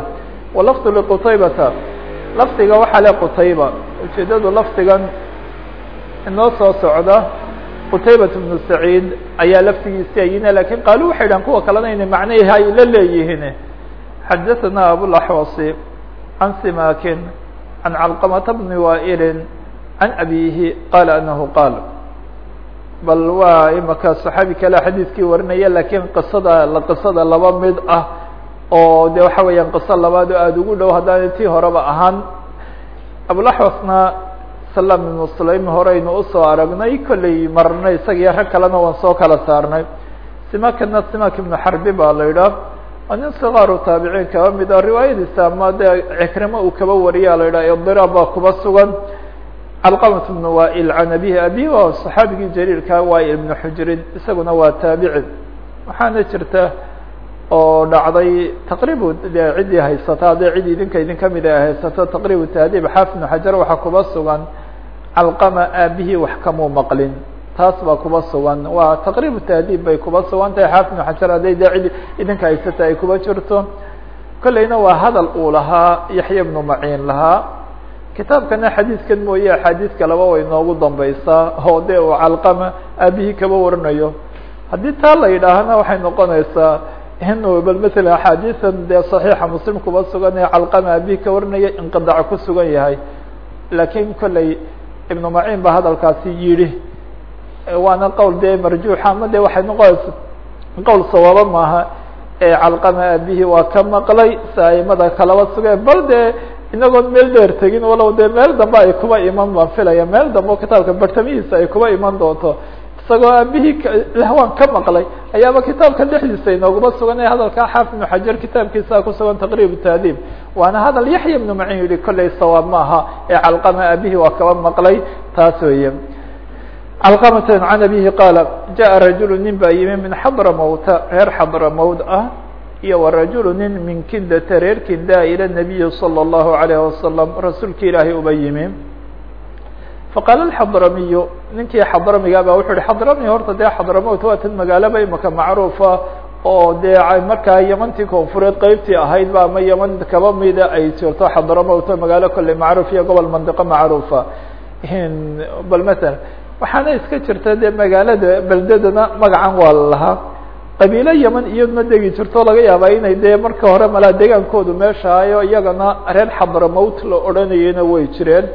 S1: walafd liqutaybata lafdiga waxaa le qutayba. Ujeedadu lafdigan inoo soo socda qutaybat bnu saciid ayaa laftigiisi ayina laakiin qaalu waxay dhahan kuwa kalena inay macnaha ay la leeyihiin. Xadaثana abulaxwasi can simakin can calqamata bni waa'ilin can abihi qaala anahu qaal bal waa imaka صaxaabi kale xadiidkii warinaya laakiin qisada qisada laba mid ah oo de waxa weeyaan qiso labaad oo aada ugu dhow haddaan tii horeba ahaan abulaxwasna salam ibnu sulaym horeynu u soo aragnay kolley marnay isagiyo rag kalena waan soo kala saarnay simakana simak ibnu xarbi baa la yidhaah waa nin sikaaru taabiciin kaba mid a riwaayadiisa ama dee cikrimo uu kaba wariya la yidhah idiraab baa kuba sugan. Calqamat bnu wail can abihi abi waa saxaabigii jaliilka wail ibnu xujrin isaguna waa taabici waxaana jirta oo dhacday taqribu de haysata haddii cid idinka idin ka mid a haysato taqribu tahdiib xaafid ibnu xajar waxaa kuba sugan calqama aabihii wax kamuu maqlin taas baa kuba sugan. Waa taqribu tahdiib bay kuba sugan tahay. Xaafid ibnu xajar hadday de cid idinka haysata ay kuba jirto. Kolleyna waa hadal uu lahaa yaxya ibnu maciin lahaa. Kitaabkana xadiidkan mooye axaadiis kaleba way noogu dambaysaa oo de uu calqama aabihii kaba warinayo. Haddii taa la yidhaahna waxay noqonaysaa inuu bal mثala axaadiisan dee صaxiixa muslim kuba sugan ee calqama abi ka warinaya inqidac ku sugan yahay. Lakin kolley ibnu maciin ba hadalkaasi yidhi waana qowl dee marjuuxa ama de waxay noqonaysa qowl sawaabo maaha calqama abihi waa ka maqlay si aimada kalaba sugeen bal dee inagoon meel dheer tegin walow dee meel dambe ay kuba iman baan filaya meel dambe o kitaabka bartamihiisa ay kuba iman doonto. Isagoo aabihii lahwaan ka maqlay ayaaba kitaabka dhexdiisa inooguma sugan ee hadalka xaafid ibnu xajar kitaabkiisa kusugan taqrib taadiib. Waana hadal yaxya ibnu macin yihi kollay sawaab maaha ee calqama abihi waa kaba maqlay. Taas weeye calqamata can abihi qaala jaءa rajulu nin baa yimi min xadramowta reer xadramowd ah iyo wa rajulu nin min kindata reer kindaa ila nabiyi salى الlahu عalayه wasalam rasuulka ilaahay uba yimi faqaala alxadramiyu ninkii xadramiga ba wuxu uhi xadrami horta dee xadramowt waa tan magaalaba imaka macruufa oo dee markaa yemantii koonfureed qeybtii ahayd ba ama yeman kaba mida ay jirto xadramowt magaalo kolley macruuf iyo gobol mandiqo macruufa bal matala waxaana iska jirta dee magaalada beldedana magacan waa lalahaa qabiilo yeman iyaduna degi jirto laga yaabaa inay dee marka hore malaa degaankoodu meeshaayo iyagana reer xadramowt la odhanayena way jireen.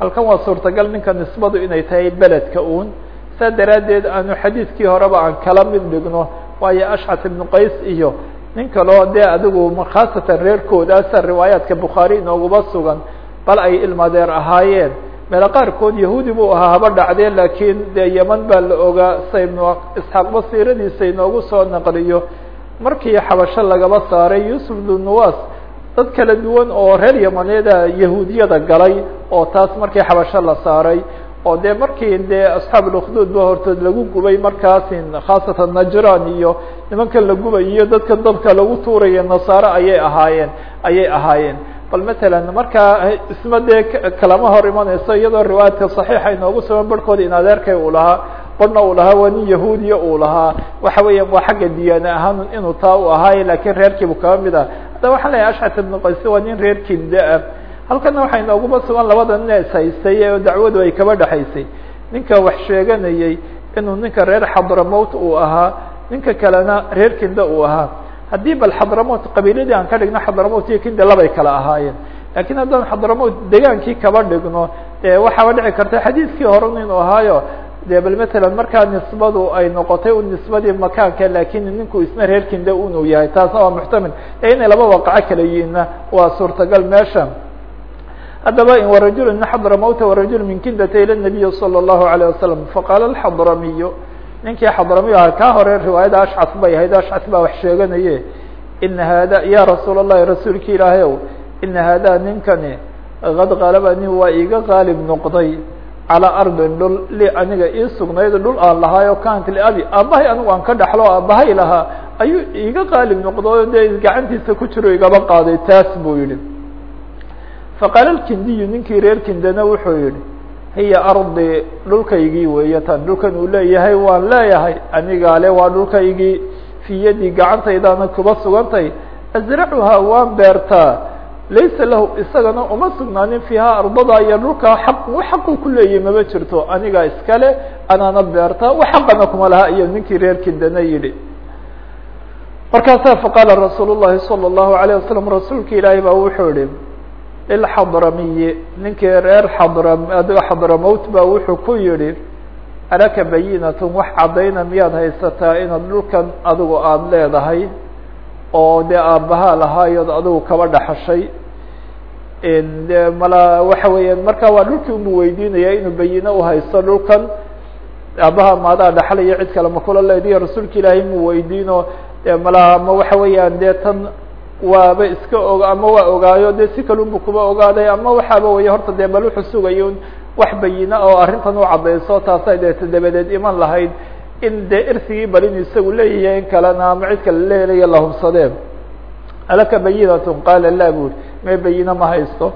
S1: Halkan waa suurtagal ninka nisbadu inay tahay beledka uun. Saa daraaddeed aanu xadiidkii horeba aan kala mid dhigno waayo ashcat ibnu qays iyo nin kaleo dee adigu khaasatan reerkoodaasa riwaayaadka bukhaari inooguma sugan bal ay ilmadeer ahaayeen meelo qaarkood yahuudi buu ahaa haba dhacdee laakiin dee yeman baa la ogaa sa ibnu isxaaq basiiradiisa inoogu soo naqliyo. Markii xabasho lagaba saaray yuusuf dunuwas dad kala duwan oo reer yamaneeda yahuudiyada galay oo taas markii xabasho la saaray oo dee markii dee asxaab ulukduud ba hortood lagu gubay markaasi khaasatan najran iyo nimankan la gubay iyo dadka dabka lagu tuuraya nasaare ayay ahaayeen ayay ahaayeen bal matalan markaa isma dee kalama hor imanayso iyadoo riwaayadka saxiixa inoogu sugan barhkooda in adeerkay uu lahaa barhna uu lahaa waa nin yahuudiya uu lahaa. Waxa weeyaan waa xagga diyaane ahaan inuu taa u ahaayo lakiin reerkiibu kaba mid ah. Haddaba waxaan leeyahay ashcat ibnu qayse waa nin reer kinda-ah halkana waxaa inooguma sugan labada nin is haystay oo dacwadu ay kaba dhexaysay ninka wax sheeganayey inuu ninka reer xadramowt uu ahaa ninka kalena reer kinda uu ahaa haddii bal xadramowt qabiiladii aan ka dhigno xadramowt iyo kinda labay kala ahaayeen lakiin haddaan xadramowt degaankii kaba dhigno dee waxaaba dhici karta xadiidkii horen inuu ahaayo de bal matalan markaa nisbadu ay noqotay u nisbadii makaanka lakin ninku isna reer kinda unuu yahay taasna waa muxtamil ee inay laba waqaco kala yihiinna waa suurtagal meesha haddaba warajul min xadramowta warajul min kindata ila nabiyi salى الlahu عalيه wasalam faqaala alxadramiyu ninkii xadramiyu aha kaa hore riwaayada ashcas bay ahayd ashcas baa wax sheeganaye ina hada ya rasuul الlahi rasuulki ilaahay ow ina hada ninkani kad qalabani waa iga qaalib noqday calىa ardin dhul li aniga ii sugnayd dhul aan lahaayo kanat liabi aabahay anigu aan ka dhaxlo aabahay lahaa ayuu iga qaalib noqdo dee gacantiisa ku jiro igaba qaaday taas buu yihi faqaala lkindiyu ninkii reer kindana wuxuu yihi hiya ardi dhulkaygii weeye tan dhulkan uu leeyahay waan leeyahay anigaa le waa dhulkaygii fii yadi gacantaydaana kuba sugantay asracuhaa waan beertaa laysa lahu isagana uma sugnaanin fiiha ardada iyo dhulkaa xaq wax xaquu ku leeyahy mama jirto anigaa iskale anaana beertaa wax xaqana kuma laha iyo ninkii reer kindana yidhi markaasaa faqaala rasuul الlahi salى الlahu عalيه wasalam rasuulka ilaahay baa wuxuu yihi lilxadramiyi ninkii reer xadra xadramowt baa wuxuu ku yihi alaka bayinatun wax caddayna miyaad haysataa inaad dhulkan adigu aada leedahay? Oo dee aabbahaa lahaayood adigu kaba dhaxashay. De mala waxa weeyaan marka waa dhulkii unbu weydiinaya inuu bayine uhaysto dhulkan aabbaha maadaa dhaxlaya cid kale ma kula leediyo rasuulka ilaahay mu weydiino. Mala ma waxa weeyaan dee tan waaba iska og ama waa ogaayo de si kalunbu kuba ogaaday ama waxaaba weye horta dee bal wuxuu sugayo wax bayina oo arrintan u caddayso taasay deeta dabadeed iman lahayd in dee irsigii bal inu isagu leeyahay in kalena ama cid kale leelaya la hubsadee alaka bayinatun qaala la buri mee bayine ma haysto?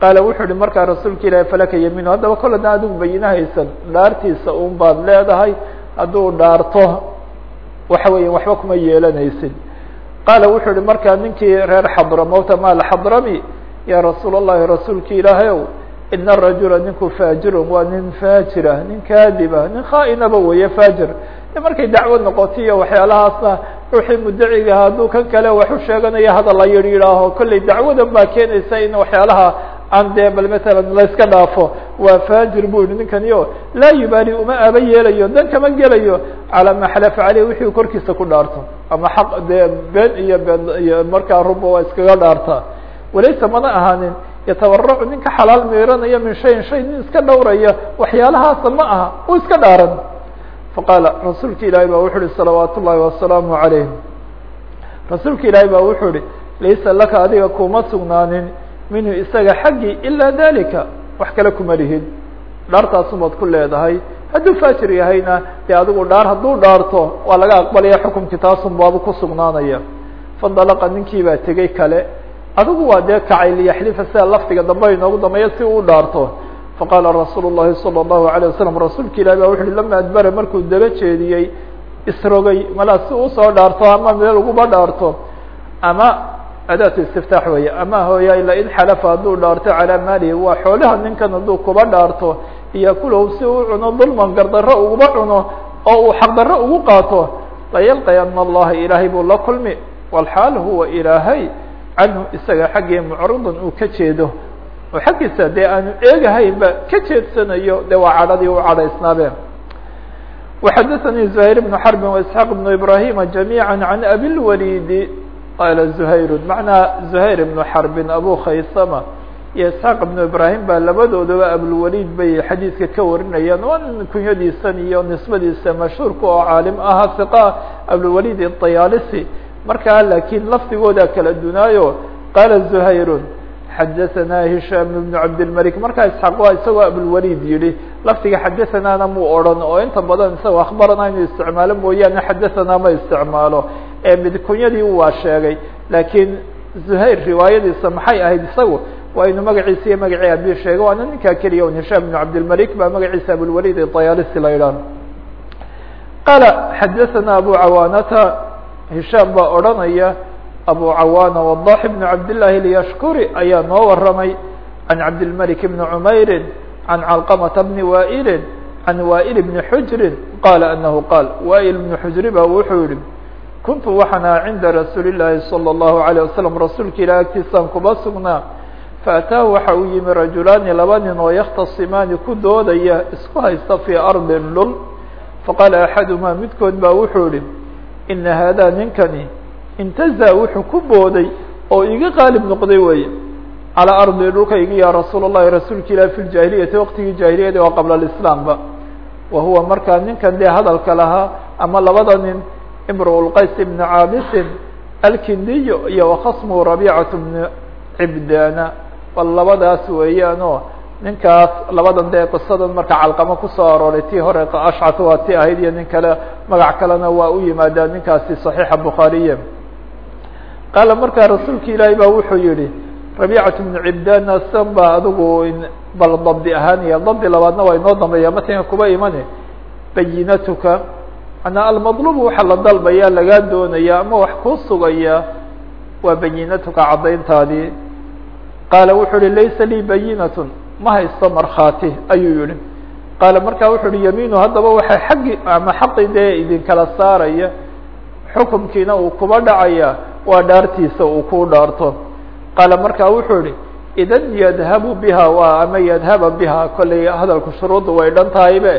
S1: Qaala wuxuu ihi markaa rasuulka ilahi falaka yamiinu haddaba kol adigu bayine haysan dhaartiisa un baad leedahay hadduu dhaarto waxa weya waxba kuma yeelanaysid qaala wuxuu ihi markaa ninkii reer xadramowta maal xadrami ya rasuul الlahi rasuulki ilaahay ow ina arajula ninku faajirun waa nin faajira nin kaadiba nin khaainaba weeye faajir. Markay dacwo noqoto iyo waxyaalahaasna ruuxii mudaciga hadduu kan kale wax sheeganaya hadal la yidhi yidhaaho kolley dacwadan baa keenaysa in waxyaalaha aan dee bal matalan layska dhaafo waa faajir bu yihi ninkani o laa yubaali uma aba yeelayo dan kama gelayo. Calaa maa xalafa caleyh wixii korkiisa ku dhaarto. Ama xaq dee been iyo been iyo markaa ruba waa iskaga dhaartaa. Walaysa mana ahaanin yatawaracu ninka xalaal miiranaya min shayin shay nin iska dhowraya waxyaalahaasa ma aha uu iska dhaaran. Faqaala rasuulka ilaahi ba wuxu uhi salawaat ullahi wasalaamu calayh rasuulka ilaahi ba wuxuu ihi laysa laka adiga kuma sugnaanin minhu isaga xaggii ilaa dalika wax kale kuma lihid dhaartaasumaad ku leedahay hadduu faajir yahayna dee adigu dhaar hadduu dhaarto waa laga aqbalaya xukumkii taasun baaba ku sugnaanaya fandalaqa ninkii baa tegey kale adigu waa dee kacay liyaxlifa sida lafdiga dambe inoogu dambeeya si uu dhaarto faqaala rasuulu llahi salى الlahu عalيه wasalam rasuulka ilahi ba wuxu uhi lama adbara markuu daba jeediyey isrogay malaa si usoo dhaarto ama meel uguba dhaarto ama adaatu istiftaax weeye ama hooya ila in xalafa hadduu dhaarto calaa maalihi waa xoolaha ninkan hadduu kuba dhaarto iyo kulow si uu cuno dulman gardarro uguba cuno oo uu xaqdarro ugu qaato layalqayana allaha ilaahay buu la kulmi walxaal huwa ilaahay canhu isaga xaggii mucridun uu ka jeedo oo xaggiisa dee aanu eegahaynba ka jeedsanayo dee waa cadhadii u cadhaysnaabeen وxadثnي زهير بن حرب وإسحاq بن إبراهيم جميعا عن أbي الوليد qال زهير معنaa زهير بن حرب أbو khaysمة iyo إسحاq بن إبراهيم baa labadoodaba أبوالوليد bay xadيiثka ka warinayaan waa nin kunyadiisan iyo نisbadiisa mashهوurka oo caalim aha ثقة أبوالوليد الطyالسي markaa lakiin lafdigooda kala dunaayo qاla زهير xadaثna هiشhام بن cabdالملك markaa isحاq waa isagoo abوlwalid yihi lafdiga xadaثanaana muu odhan oo inta badan isagoo akhbarana inuu isticmaalo mooyaane xadaثanaa ma isticmaalo ee mid kunyadii waa sheegay. Laakiin zuhayr riwaayadiisa maxay ahayd isagu? Waa inuu magaciisa iyo magacii abi sheego waana ninkaa keliya un hishaam bn cabdilmalik baa magaciisa abulwalid ee dayaalisi la idhaano qaala xadaثana abu cawaanata. Hishaam baa odranaya abu cawaana wadax bn cabdillaahi lyashkuri ayaa noo waramay can cabdilmalik bni cumayri can calqamata bni waa'ili can waa'il bni xujri qaala anahu qaal waa'il bnu xujri baa wuxuu yihi kuntu waxana cinda rasuuli الlahi salى الlahu عalيه waslم rasuulka ilah agtiisaan kuba sugnaa faataahu waxa uu yimi rajulaani laba nin oo yakhtasimaani ku doodaya isku haysta fii ardi dhul faqaala axadumaa midkood ba wuxuu yihi ina hada ninkani intaza wuxuu ku booday oo iga qaalib noqday weeye calaa ardi dhulkaygi ya rasuul الlahi rasuulka ilah fi ljahiliyati waqtigii jahiliyada waa qabla اislaamba wa huwa markaa ninkan dee hadalka lahaa ama labada nin imruulqays ibn caabisin alkindiyo iyo wakhasmuhu rabiicatu bni cibdaana bal labadaas weeyaanoo ninkaas labadan dee qisadan marka calqamo ku soo arooray tii hore ashcat waa ti ahayd iyo nin kale magac kalena waa u yimaadaa ninkaasi صaxiixa bukhaariye. Qaala markaa rasuulka ilaahi ba wuxuu yihi rabiicatu bnu cibdaana san ba adigu bal dabdi ahaan iyo dabdi labaadna waa inoo dambeeya matinka kuba imane bayinatuka manaa almadluub waxaa la dalbaya lagaa doonaya ama wax kuu sugaya waa bayinatuka caddayntaadii qaala wuxuu uhi laysa lii bayinatun. Ma haysto markhaati ayuu yihi qaala markaa wuxu uhi yamiinu haddaba waxay xaggi ama xaqi dee idinkala saaraya xukumkiina uu kuba dhacaya waa dhaartiisa uu ku dhaarto. Qaala markaa wuxuu ihi idan yadhabu biha waa ama yadhaba biha kollay hadalku shuruudda way dhan tahaybe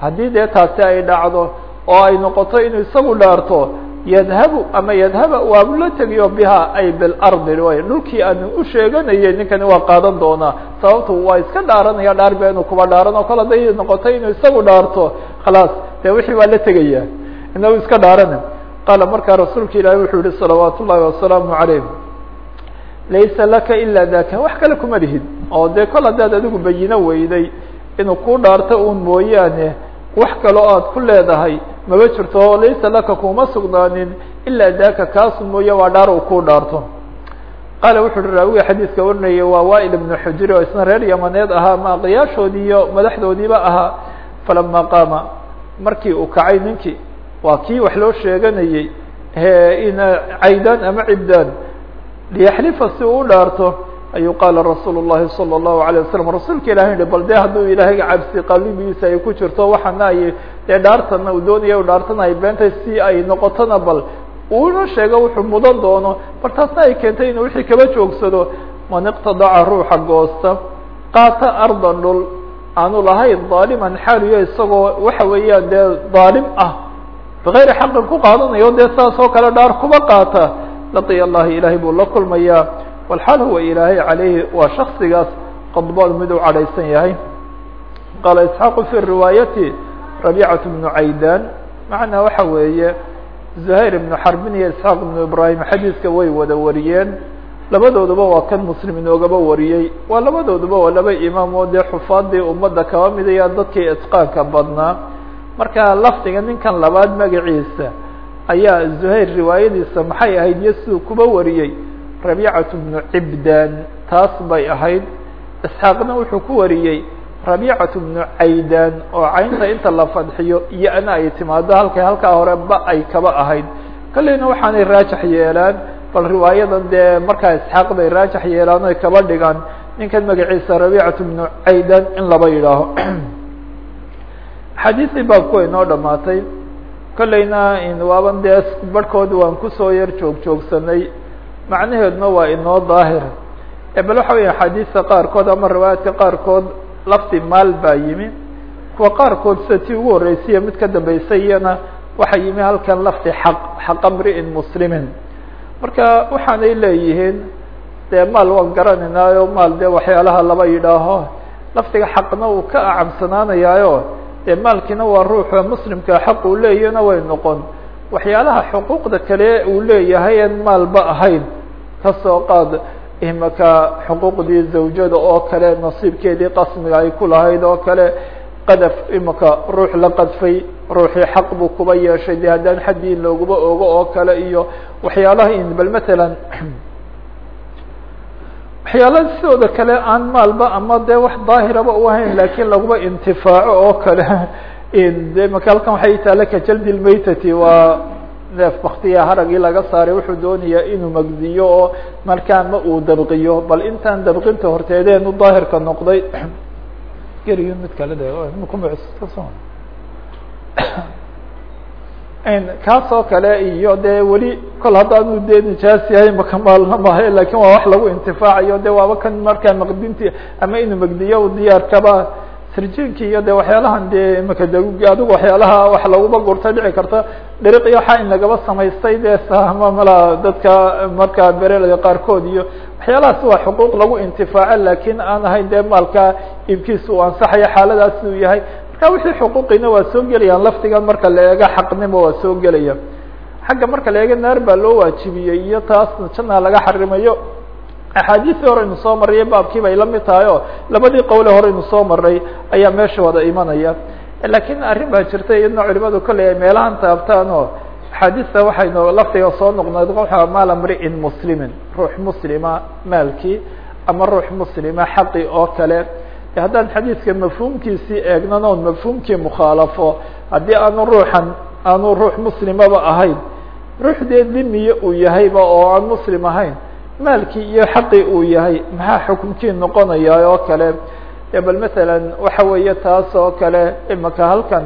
S1: haddii dee taasi ay dhacdo oo ay noqoto inuu isagu dhaarto yadhabu ama yadhaba waabu la tegiyo biha ay bilardi way dhulkii aanu u sheeganayay ninkani waa qaadan doonaa. Sababtu waa iska dhaaranaya dhaar ba inuu kuba dhaaran oo kale haday noqoto inuu isagu dhaarto. Khalaas dee wixii waa la tegaya inagu iska dhaarana. Qaala markaa rasuulka ilaahi wuxuu yihi salawaat ullahi wasalaamu calayh. Laysa laka ila daka wax kale kuma lihid. Oo dee kol haddaad adigu bayino weyday inuu ku dhaarto un mooyaane wax kaloo aad ku leedahay maba jirto oo laysa laka kuma sugnaanin ilaa daka kaasu mooye waa dhaar uu ku dhaarto. Qaala wuxu uhi raawiga xadiiska warinaya waa wail ibnu xujri oo isna reer yamaneed ahaa ma aqyaashoodii iyo madaxdoodiiba ahaa falama qaama markii uu kacay ninkii waa kii wax loo sheeganayey ina caydaan ama cibdaan liyaxlifa si uu dhaarto ayuu qaala rasuul الlahi salى الlahu عalيه wasalam rasuulka ilahi yihi bal dee hadduu ilaahay cabsi qalbigiisa ay ku jirto waxana ay dee dhaartana uu doonaya u dhaartana ay beentay si ay noqotona bal uuna sheego wuxuu mudan doono bal taasna ay keentay inuu wixii kaba joogsado man iqtadaca ruuxa goosta qaata ardan dhul aanu lahayn daaliman xaaliyo isagoo waxa weeyaan dee daalim ah bigayri xaqin ku qaadanayo dee saas oo kale dhaar kuba qaata laqiya allahi ilaahay buu la kulmayaa walxaal huwa ilaahay calayhi waa shaksigaas qadboon mid u cadhaysan yahay. Qaala isxaaqu fi riwaayati rabiicatu bnu caydaan macnaa waxa weeye zuhayr ibnu xarbin iyo isxaaq ibnu ibraahim xadiiska way wada wariyeen. Labadooduba waa kan muslim inoogaba wariyey. Waa labadooduba waa laba imaam oo dee xufaadii ummadda kaba midaya dadkii itqaanka badnaa. Marka lafdiga ninkan labaad magaciisa ayaa zuhayr riwaayadiisa maxay ahayd iyo kuba wariyey rabiicatu bnu cibdan taas bay ahayd. Isxaaqna wuxuu ku wariyey rabiicatu bnu caydan oo caynta inta la fadxiyo iyo ana ay timaado halkay halkaa hore ba ay kaba ahayd. Kolleyna waxaanay raajax yeelaan bal riwaayadan dee markaa isxaaq bay raajax yeelaan oy kaba dhigaan. Ninkan magaciisa rabiicatu bnu caydan in laba yidhaaho. Xadiisii baabku way noo dhamaatay kolleyna waaban dee barhkood waan ku soo yar joog joogsanay macnaheeduna waa inoo daahir. Bal waxa weya axaadiista qaarkood ama riwaayaadka qaarkood lafdi maal baa yimi. Kuwa qaarkood sida tii ugu horreysaiyo mid ka dambeysay iyana waxaa yimi halkan lafdi xaq xaqa mri'in muslimin. Marka waxaanay leeyihiin dee maal waan garanaynaayo maal dee waxyaalaha laba yidhaaho lafdiga xaqna uu ka acamsanaanayaayo dee maalkiina waa ruuxa muslimka xaq uu leeyahna way noqon. Waxyaalaha xuquuqda kale uu leeyahay en maalba ahayn ka soo qaad imaka xuquuqdii zawjada oo kale nasiibkeedii qasmiga ay ku lahayd oo kale qadaf imaka ruux la qadfay ruuxii xaq buu kuba yeeshay. De haddaan xaddii looguba ogo oo kale iyo waxyaalaha in bal matalan waxyaala sidooda kale aan maalba ama dee wax daahiraba u ahayn laakiin laguba intifaaco oo kale. De maka halkan waxay taale ka waa neef baktiya haragii laga saaray wuxuu doonayaa inuu magdiyo oo markaa ma uu dabqiyo. Bal intaan dabqinta horteedeenu daahirka noqday geriyo mid kale de kaas kale iyo dee weli kol haddaanu dee nijaas yahay maka maalna mahay laakiin waa wax lagu intifaacayo. De waaba kan markaa maqdinti ama inuu magdiyo diyaarkaba sirjinkii iyo de waxyaalahan dee maka d adigu waxyaalaha wax laguba gurta dhici karta dhiriq iyo in lagaba samaystay de sahma mala dadka markaa berelada qaarkood iyo waxyaalahaas waa xuquuq lagu intifaaco laakiin aan ahayn dee maalka iibkiisa uu ansaxayo xaaladaas uu yahay. Marka wixii xuquuqiina waa soo gelayaan lafdigan marka la eego xaqnimo waa soo gelaya. Xagga marka la eego naar baa loo waajibiyey iyo taasna janna laga xarimayo axaadiistii hore aynu soo marray baabkii bay la tahay oo labadii qowle hore aynu soo maray ayaa meesha wada imanaya. Lakin arrin baa jirta iyadna culimadu kolley ay meelahan taabtaan oo axaadiista waxaynu lafdiga soo noqnood waxa maala mri'in muslimin ruux muslima maalkii ama ruux muslima xaqi oo kale. Haddaan xadiidka mafhuumkiisii eegnan mafhuumkii mukhaalafo haddii aanu ruuxan aanu ruux muslimaba ahayn ruux dee uu yahayba oo aan muslim ahayn maalkii iyo xaqii uu yahay maxaa xukumkii noqonaya oo kale? Bal matalan waxa weeye taas oo kale imaka halkan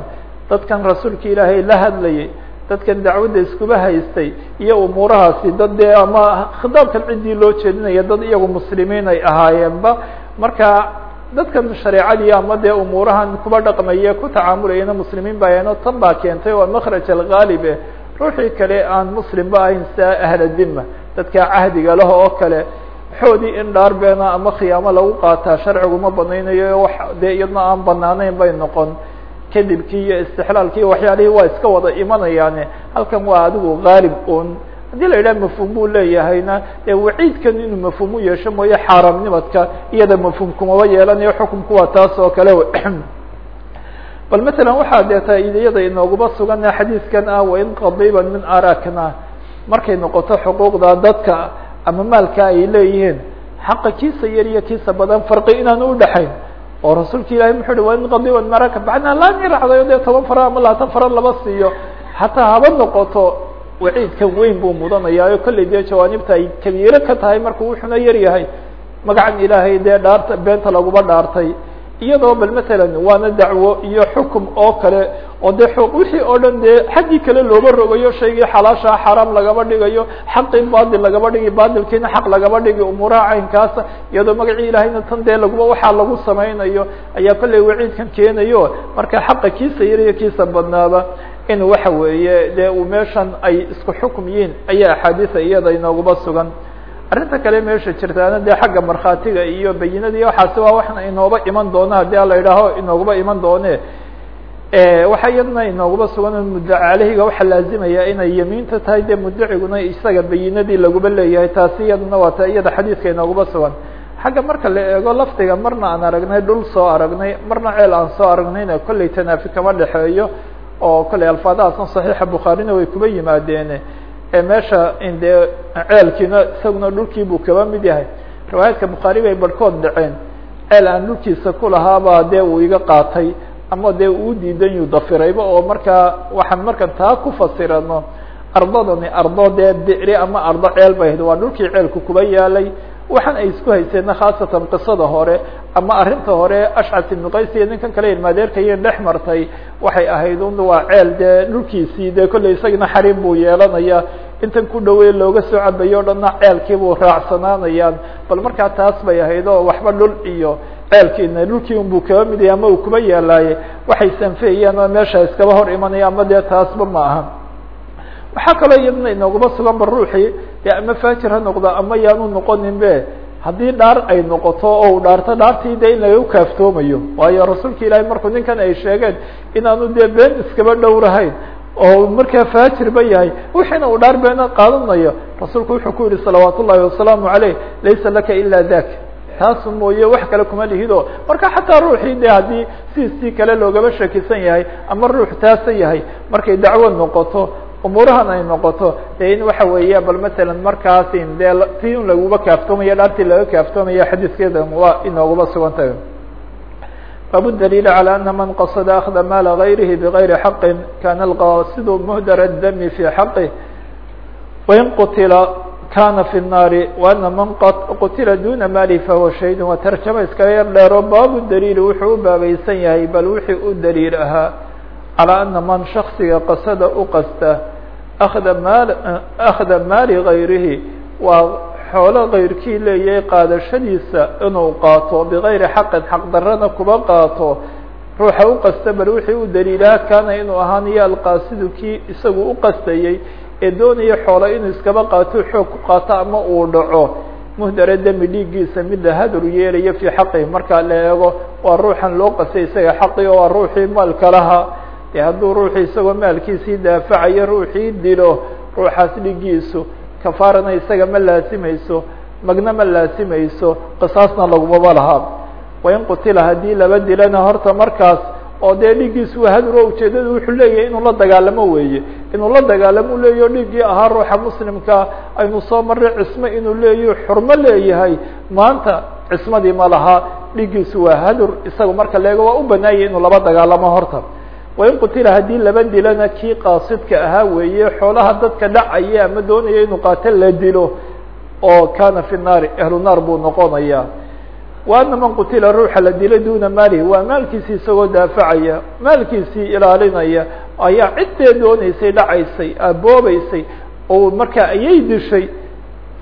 S1: dadkan rasuulka ilaahay la hadlayay dadkan dacwadda iskuba haystay iyo umuurahaasi dad dee ama khitaabkan ciddii loo jeedinaya dad iyagu muslimiin ay ahaayeenba marka dadkan shareecadii ama dee umuurahan kuba dhaqmaya ku tacaamulayana muslimiin ba ayano tan baa keentay waa makraj algaalibe ruuxii kale aan muslimba ahayn sia ahla dima dadka cahdiga lah oo kale xoodii in dhaar beena ama khiyaamo lagu qaataa sharcigu ma banaynayo wax dee aan banaanayn bay noqon. Kadibkii iyo istixlaalkii waxyaalihii waa iska wada imanayaane halkan waa adigu gaalib un haddii la yidhaha mafhuum buu leeyahayna dee waciidkan inuu mafhuum u yeesho mooye xaaraamnimadka iyada mafhuum kumaba yeelanayo xukunku waa taas oo kale bal matalan waxaa dee faa'iideyada inooguba sugana xadiiskan ah wain qadiban min arakna markay noqoto xuquuqda dadka ama maalka ay leeyihiin xaqa kiisa yar iyo kiisa badan farqi inaan udhaxayn oo rasuulka ilahi muxuu uhi wain qadiban maraka bacnaa laan yaracdayo dee toban faran ama labaatan faran laba siiyo. Xataa haba noqoto waciidkan weyn buu mudanayaayo kolley dee jawaanibta ay kabiiro ka tahay markuu wuxuna yar yahay. Magacan ilaahay dee dhaarta beenta laguba dhaartay iyadoo bal matalan waana dacwo iyo xukum oo kale oo dee wixii oo dhan dee xaggii kale looga rogayo shaygii xalaashaa xaraam lagaba dhigayo xaqii baadil lagaba dhigi baadilkiina xaq lagaba dhigi umuuraha caynkaasa iyadoo magacii ilaahayna tan dee laguba waxaa lagu samaynayo ayaa kollay waciidkan keenayo. Marka xaqa kiisa yar iyo kiisa badnaaba in waxa weeye dee uu meeshan ay isku xukum yihiin ayaa axaadiisa iyada inooguba sugan arrinta kale meesha jirtaana dee xagga markhaatiga iyo bayinadii waxaasi waa waxna inooba iman doona haddii ala idhaaho inooguba iman doone. Waxaa iyadana inooguba sugan muddaca caleyhiga waxaa laazimaya inay yamiinta tahay dee muddaciguna isaga bayinadii laguba leeyahay taasi iyadana waa ta iyada xadiiska inooguba sugan. Xagga marka la eego lafdiga marna aan aragnay dhul soo aragnay marna ceel aan soo aragnayna kollay tanaafi kama dhexeeyo oo kollay alfaadahaasna saxiixa bukhaarina way kuba yimaadeen meesha dee ceelkiina isaguna dhulkii buu kaba mid yahay. Riwaayaadka bukhaari bay barhkood dhaceen. Ceel aan dhulkiisa kulahaabaa dee uu iga qaatay ama dee uu diidan yu dafirayba oo markaa waxaan markan taa ku fasirano ardadani ardo dee bicri ama ardo ceel bay ahayd waa dhulkii ceelku kuba yaalay. Waxaan ay isku hayseena khaasatan qisada hore ama arrinta hore ashcas ibnu qays iyo ninkan kale ilmaadeerkayen dhex martay waxay ahayd un waa ceel dee dhulkiisii dee kollay isagana xariim buu yeelanaya intan ku dhaweey looga soo cabayo o dhanna ceelkii buu raacsanaanayaan. Bal markaa taas bay ahayd oo waxba dhul iyo ceelkiina dhulkii un buu kaba mid yahay ama uu kuba yaalaaye waxay sanfeeyaan oo meesha iskaba hor imanaya ama dee taasba ma aha. Waxaa kaloo iyadana inooguma sugan ba ruuxii dee ama faajir ha noqdo ama yaanu noqonin be haddii dhaar ay noqoto oo u dhaarto dhaartii de in laga kaaftoomayo waayo rasuulka ilaahay markuu ninkan ay sheegeen inaanu dee been iskaba dhowrahayn oo markaa faajirba yahay. Wixiina uu dhaar beena qaadanayo rasuulku wuxuu ku yihi salawaat ullahi wasalaamu caleyh laysa laka ila dak taas mooye wax kale kuma lihido marka xataa ruuxii de haddii siisii kale loogaba shakisan yahay ama ruux taasa yahay markay dacwo noqoto umuurahan ay noqoto dee in waxa weeya bal matalan markaasin dee un laguba kaaftoomaya dhaartii laga kaaftoomaya xadiiskeeda inooguba sugan tahay bab daliil calى ana man qasada akda maala gayrihi bgayri xaqi kana alqasidu muhdar dami fi xaqih wain qutila kana fi الnaari وana man qutila duna mali fahuwa shahiid waa tarjama iskaga yar dheero baabu daliil wuxuu u baabaysan yahay bal wixii u daliil ahaa calى ana man shaksiga qasada u qasta akda maal akda maali gayrihi waa xoolo kayrkii leeyahay qaadashadiisa inuu qaato bigayri xaqin xaq darana kuba qaato. Ruuxa u qasta bal wixii u daliilaa kaana inuu ahaanayo alqaasidu kii isagu u qastayey ee doonaya xoolo inuu iskaba qaato xoog ku qaato ama uu dhaco. Muhdara demi dhiiggiisa mid la hadru yeelayo fii xaqihi markaa la eego waa ruuxan loo qastay isaga xaqi oo waa ruuxii maalka lahaa. Dee hadduu ruuxii isagoo maalkiisii daafacayo ruuxii dilo ruuxaas dhiiggiisu kafaarana isaga ma laasimayso magna ma laasimayso qisaasna lagumaba lahaa wain qutila haddii laba dilana horta markaas oo dee dhiiggiisu waa haduro ujeedada wuxuu leeyahay inuu la dagaalamo weeye. Inuu la dagaalamo leeyaho dhiiggii ahaa ruuxa muslimka aynu soo marray cismo inuu leeyaho xurmo leeyahay. Maanta cismadii ma laha dhiiggiisu waa hadur isaga marka leego waa u banaayay inuu laba dagaalamo horta wain qutila haddii laba dilana kii qaasidka ahaa weeye xoolaha dadka dhacaya ama doonaya inuu qaato la dilo oo kana fi naari ahlu naar buu noqonaya. Wa ana man qutila ruuxa la dilo duna maalihi waa maalkiisii isagoo daafacaya maalkiisii ilaalinaya ayaa ciddee dooneysay dhacaysay aboobeysay oo markaa ayay dishay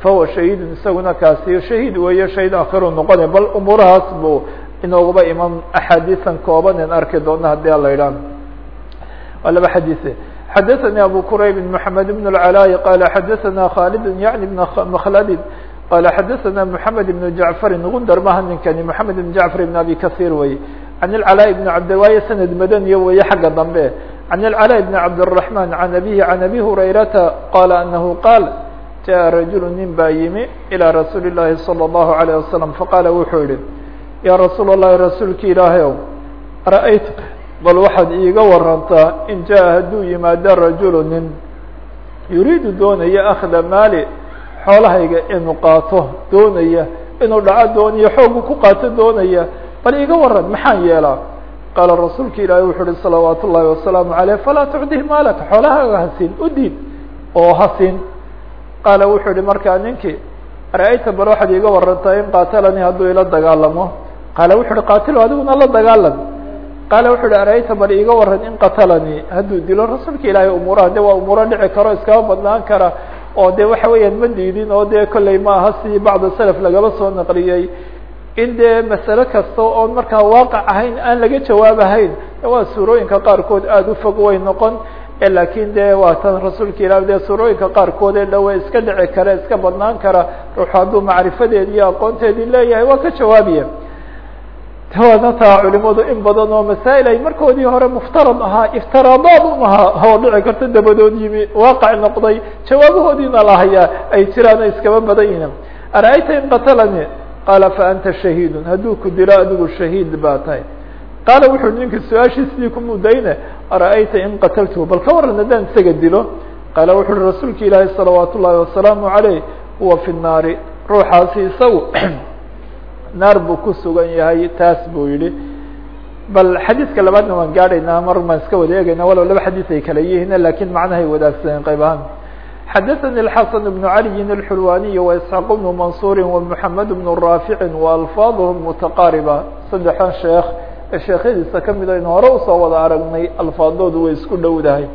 S1: fahuwa shahiidun isaguna kaasi shahiid weeye shahiid akhiru noqonaya bal umuurahaas buu inooguba iman axaadiisan kooban en arki doona haddii ala idhaan waa laba xadiise xadaثnي abu qrayb mحamed بن العلاء qال xadaثna khالد yعnي بن مkhlد qال xadaثna محamed بن جعفr gundar maha ninkani محamed بن جعفر بن abi kaثيr wey عن العلاء بن cabdواي sند mdنya weeye xagga dambe عن العلاء بن cabدالرحمن عن أbيه عن أbي هريرةa qال أنه qاal جaء رaجuل nin baa yimi إلى رasuuل اللahi صلى الله عليه وسلم faqاla wuxuu yihi ya rasuul الlahi rasuulki ilaahy ow rأyt bal waxaad iiga warantaa in jaa hadduu yimaado rajulu nin yuriidu doonaya akhda maali xoolahayga inuu qaato doonaya inuu dhaco doonaya xoogu ku qaato doonaya bal iiga waran maxaan yeelaa? Qaala rasuulka ilaahi wuxu uhi salawaat ullahi wasalaamu aleyh falaa tucdih maalaka xoolahaaga hasiin u diid oo hasiin qaala wuxuu yihi markaa ninkii ra'ayta bal waxaad iiga warantaa in qaatalanii hadduu ila dagaalamo? Qaala wuxu uhi qaatilo adiguna la dagaalan qaala wuxu uhi arayta bal iiga waran in qatalanii hadduu dilo rasuulka ilaahay umuuraha de waa umuuro dhici karo iskaba badnaan kara oo de waxa weeyaan ma diidin oo dee kolley ma aha si bacda salaf lagaba soo naqliyey in dee masale kasta oon markaa waaqac ahayn aan laga jawaabahayn waa suurooyinka qaarkood aada u fog way noqon laakiin de waa tan rasuulka ilah de suurooyinka qaarkood ee dhowe iska dhici kara iska badnaan kara ruuxu hadduu macrifadeedi iyo aqoonteedii leeyahay waa ka jawaabiya waana taa culimadu in badan oo masaa'il ay markoodii hore muftarad ahaa iftiraadaad un ahaa oo dhici karta dabadood yimi waaqac noqday jawaabahoodiina la hayaa ay jiraan iskaba badan yihiin ara-ayta in qatalani? Qaala fa anta shahiidun. Hadduu ku dilo adigu shahiid baa tahay. Qaala wuxu uhi ninka su'aashiisii ku mudayne ara-ayta in qataltuhu bal ka waran haddaan isaga dilo. Qaala wuxu uhi rasuulka ilaahi salawaat ullaahi wasalaamu caleyh huwa fi nnaari ruuxaasi isagu naar buu ku sugan yahay taas buu yihi bal xadiidka labaadna waan gaadhaynaa mar maan iska wada eegayna walow laba xadiis ay kala yihiin lakin macnahay wadaagsaneen qayb ahaan xadaثnي الxaسن بن عalي الxulwaniي وإسحاq بن maنصuر ومحamed بن رافع وأlفاظهم متqاaربة saddexan sheekh ee sheekyadiisa kamida in hore usoo wada aragnay alfaadoodu way isku dhowdahay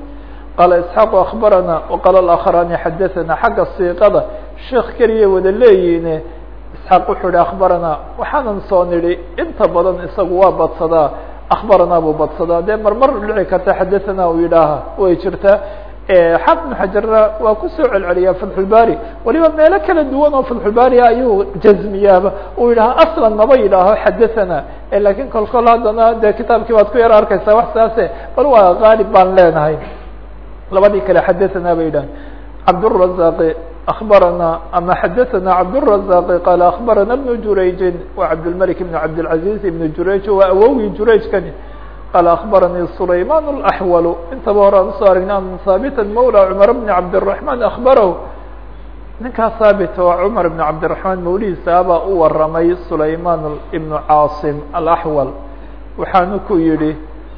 S1: qaala isxaaq akbarana waqaala اlakhrani xadaثana xagga siiqada sheekh keliya wada leeyihiine isxaaq wuxuu yihi akhbaranaa waxaanan soo nidhi inta badan isagu waa badsadaa. Akhbaranaa buu badsadaa. Dee marmar dhici karta xadaanaa uu yidhaaha way jirtaa. Xaafid mxajarna waa ku soo celceliyaa fatxulbaari waliba meelo kala duwan oo fatxulbaari ayuu jazmiyaaba uu yidhaaha aslan naba yidhaaho xadaanaa lakiin kol kol haddana dee kitaabkii baad ku yar arkaysaa wax saase bal waa gaalib baan leenahay. Labadii kale xadaanaa bay yidhahan cabdالrazaaqi cabdالرaزاq akbarana ama xadaثana cabdالرaزاq qaala akbarana بن jurayji wa cabdالmلك بن cabdالعaزيز بن jurayj waa awowgii jurayjkani qال أخبرني سليمان الأحول intaba hore aan usoo argna an hاbتا mولى cمر بن عبدالرحمن أخبره ninkaa hاbت oo cمر بن عبدالرحمن mawlihiisaabaa u waramay سليمان بن cاaصم الأحول waxaanu ku yihi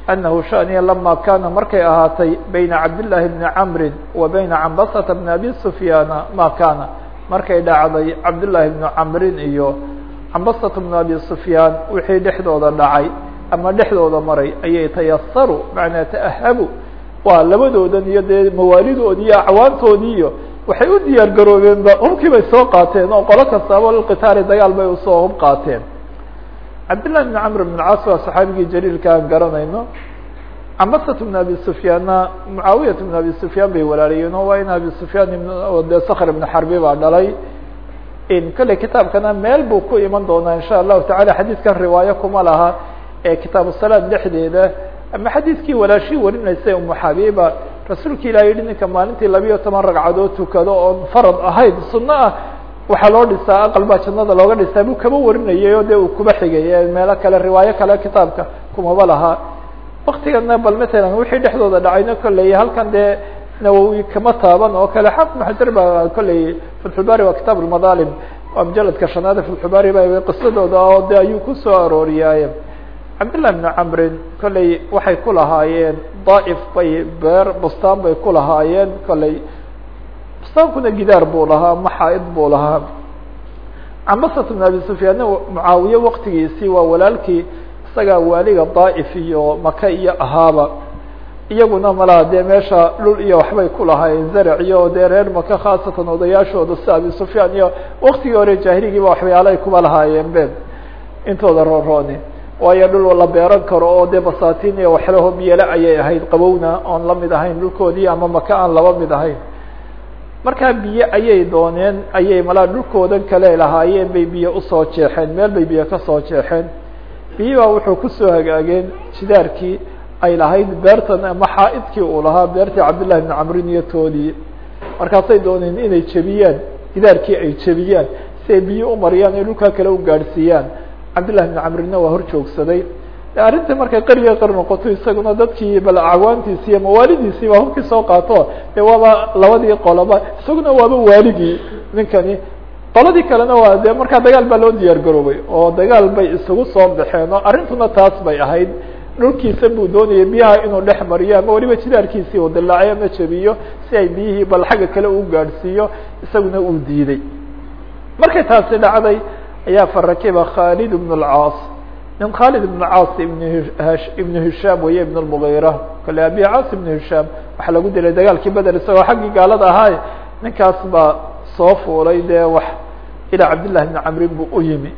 S1: أنه شhأنya لما kana markay ahaatay بين cabداللahi بن cمر و بين cmbسة بن أbي سفyاn ma kana markay dhacday cabdاللahi بن cمrin iyo cmbسة بن أbي سفyاn wixii dhexdooda dhacay ama dhexdooda maray ayay tayasaru macnaa ta'ahabu waa labadoodan iyo dee mawaalidoodii iyo acwaantoodii iyo waxay u diyaar garoobeenba hubkii bay soo qaateen oo qolo kastaaba lilqitaali dagaal bay usoo hub qaateen cabdillahi bn camr bn caas waa saxaabigii jaliilka aan garanayno. Cambasat bn abi sufyaanna mucaawiyat bn abi sufyaan bay walaaliyeen oo waa in abi sufyaan de skr ibn xarbi baa dhalay. Kolley kitaabkana meel buu ku iman doonaa insha allahu tacala xadiidkan riwaayo kuma laha ee kitaabu salaad dhexdeeda. Ama xadiidkii walaashii warinaysa umu xabiiba rasuulka ilah yihi ninka maalintii labiyo toban ragcadood tukado oon farad ahayd sunno ah waxaa loo dhisaa aqal baa jannada looga dhisaa buu kaba warinayay oo dee uu kuba xigay meelo kale riwaayo kale kitaabka kumaba lahaa waktigana bal matalan wixii dhexdooda dhacayna kolley halkan dee nawowi kama taaban oo kale xaafid maxajar baa kolley fatxulbari waa kitaab lmadaalim waa mujaladka shanaade fatxulbari ba qisadooda oo de ayuu ku soo arooriyaaye. Cabdillah bn camrin kolley waxay ku lahaayeen daaif bay beer bustaan bay ku lahaayeen kolley bustaankuna gidaar buu lahaa maxaa-id buu lahaa. Cambasat bn abi sufyaanna mucaawiye waktigiisii waa walaalkii isagaa waaliga daaif iyo maka iyo ahaaba. Iyaguna malaha dee meesha dhul iyo waxbay ku lahaayeen zarac iyo dee reer maka khaasatan odayaashooda si abi sufyaan iyo waktigii hore jaahiligiiba waxyaalahay kuba lahaayeen be intooda roorooni waayo dhul la beeran karo oo dee basaatiin iyo waxlaho miyele ayay ahayd qabowna oon la mid ahayn dhulkoodii ama maka aan laba mid ahayn markaa biyo ayay dooneen ayay malaa dhulkoodan kale lahaayeen bay biyo u soo jeexeen meel bay biyo ka soo jeexeen. Biyi baa wuxuu ku soo hagaageen jidaarkii ay lahayd beertan ama xaa-idkii uu lahaa beertii cabdillahi bni camrin iyo toodii markaasay dooneen inay jebiyaan gidaarkii ay jebiyaan si ay biyo umariyaan ay dhulkaa kale u gaadhsiiyaan. Cabdillahi bni camrinna waa hor joogsaday arrintii markay qariga qar noqoto isaguna dadkii bal acwaantiisi iyo mawaalidiisii baa hubkii soo qaato. Dee waaba labadii qoloba isaguna waaba waaligii ninkani. Qoladii kalena waa de markaa dagaal baa loo diyaar garoobay oo dagaal bay isugu soo baxeen oo arrintuna taas bay ahayd. Dhulkiisa buu doonayay biyaha inuu dhex mariyo ama weliba jidaarkiisii uu dilaacay ama jebiyo si ay biyihii bal xagga kale u gaadhsiiyo isaguna uu diiday. Markay taasi dhacday ayaa farakiba khaalid bn اlcaas nin khaalid ibn caas ibn hishaam weye ibn lmugiira kale abi caas ibnu hishaam waxaa lagu dilay dagaalkii beder isagoo xaggii gaalada ahaaye ninkaas baa soo fuulay dee wax ilaa cabdillahi bni camrin buu u yimi.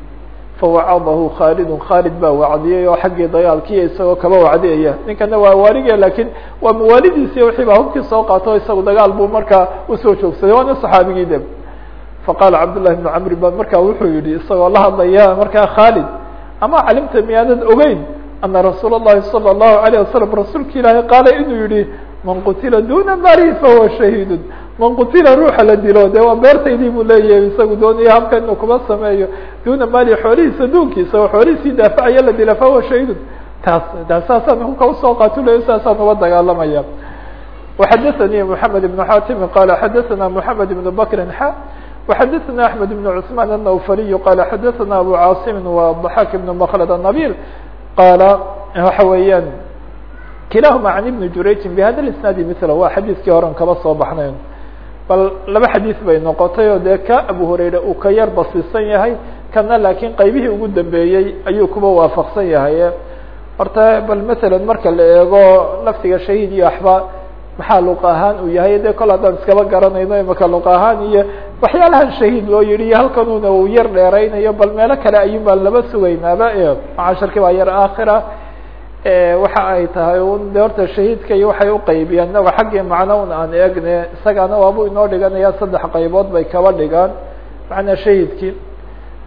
S1: Fawacadahu khaalidun khaalid baa wacdiyey oo xaggii dagaalkii isagoo kaba wacdiyaya. Ninkana waa waalige lakiin waa mawaalidiisi wixii baa hubkii soo qaato isagu dagaal buu markaa u soo joogsaday waana saxaabigii de faqaala cabdullahi bnu camrin ba markaa wuxuu yihi isagoo la hadlaya markaa khaalid ama calimta miyaanad ogeyn ana rasuul الlahi salى الlahu عalيه wasalam rasuulka ilaahay qaala inuu yihi man qutila duna mali fahuwa shahiid man qutila ruuxa la dilo de waa beertaydii buu leeyahay isagu doonaya habka inuu kuma sameeyo duna mali xoolihiisa duunkiisa oo xoolihiisii daafacaya la dila fahuwa shahiidun taas taas saasaan hubka usoo qaatulay saasaan uga dagaalamaya وxadثnي محamed بن xatim qala xadaثna محamed بن bkri xa وxadثna أحmed بن cثman النوfriy qala xadaثna abu cاaصim وضحاk بن mklد النبيl qala waxa weeyaan kilahma عan iبn jurayji bhada الاسناadi mثl waa xadiiskii horan kaba soo baxnayn bal laba xadiis bay noqotay oo dee ka abu hurayra uu ka yar basisan yahay kana laakiin qaybihii ugu dambeeyey ayuu kuba waafaqsan yahay horta bal mثala marka la eego laftiga shahiid iyo axba maxaa luq ahaan uu yahay? De kol haddaan iskaba garanayno imaka luq ahaan iyo waxyaalahan shahiid loo yihi iyo halkanuna uu yar dheeraynayo bal meelo kale ayuun baan laba sugaynaaba. Macasharkii baa yar aakhira waxa ay tahay un de horta shahiidka iyo waxay uqaybiyaan inaga xaggii macno un aan eegne isagana waabu inoo dhiganaya saddex qaybood bay kaba dhigaan macnaa shahidkii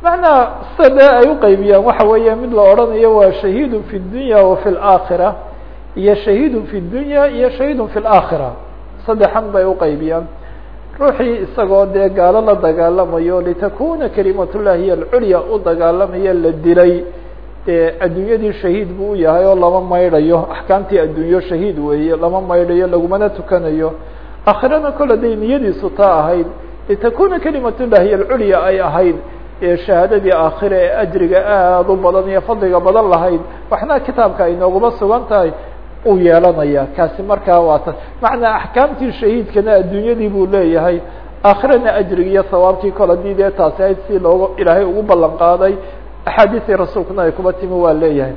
S1: macnaa sida de ay uqaybiyaan waxa weeya mid la odhanayo waa shahiidun fi dunya wa fi laakhira iyo shahiidun fi dunya iyo shahiidun fi laakhira saddexan bay uqaybiyaan ruuxii isagoo dee gaalo la dagaalamayo litakuna kalimat llahi hiy alculya u dagaalamayo la dilay. Dee adduunyadii shahiid buu u yahay oo lama maydhayo. Axkaamtii adduunyo shahiid weeye lama maydhayo lagumana tukanayo. Aakhirana kol haday niyadiisu taa ahayd litakuna kalimat llahi alculya ay ahayd. Shahaadadii aakhira ee ajriga aada u badan iyo fadliga badan lahayd. Waxna kitaabka ay nooguma sugan tahay uu yeelanaya. Kaasi markaa waa ta macnaa axkaamtii shahiidkana adduunyadii buu leeyahay. Aakhirana ajrigi iyo sawaabkii kol haddii dee taasi ayd si looga ilaahay ugu ballan qaaday. Rasuulkuna ay kuba timi waa leeyahay.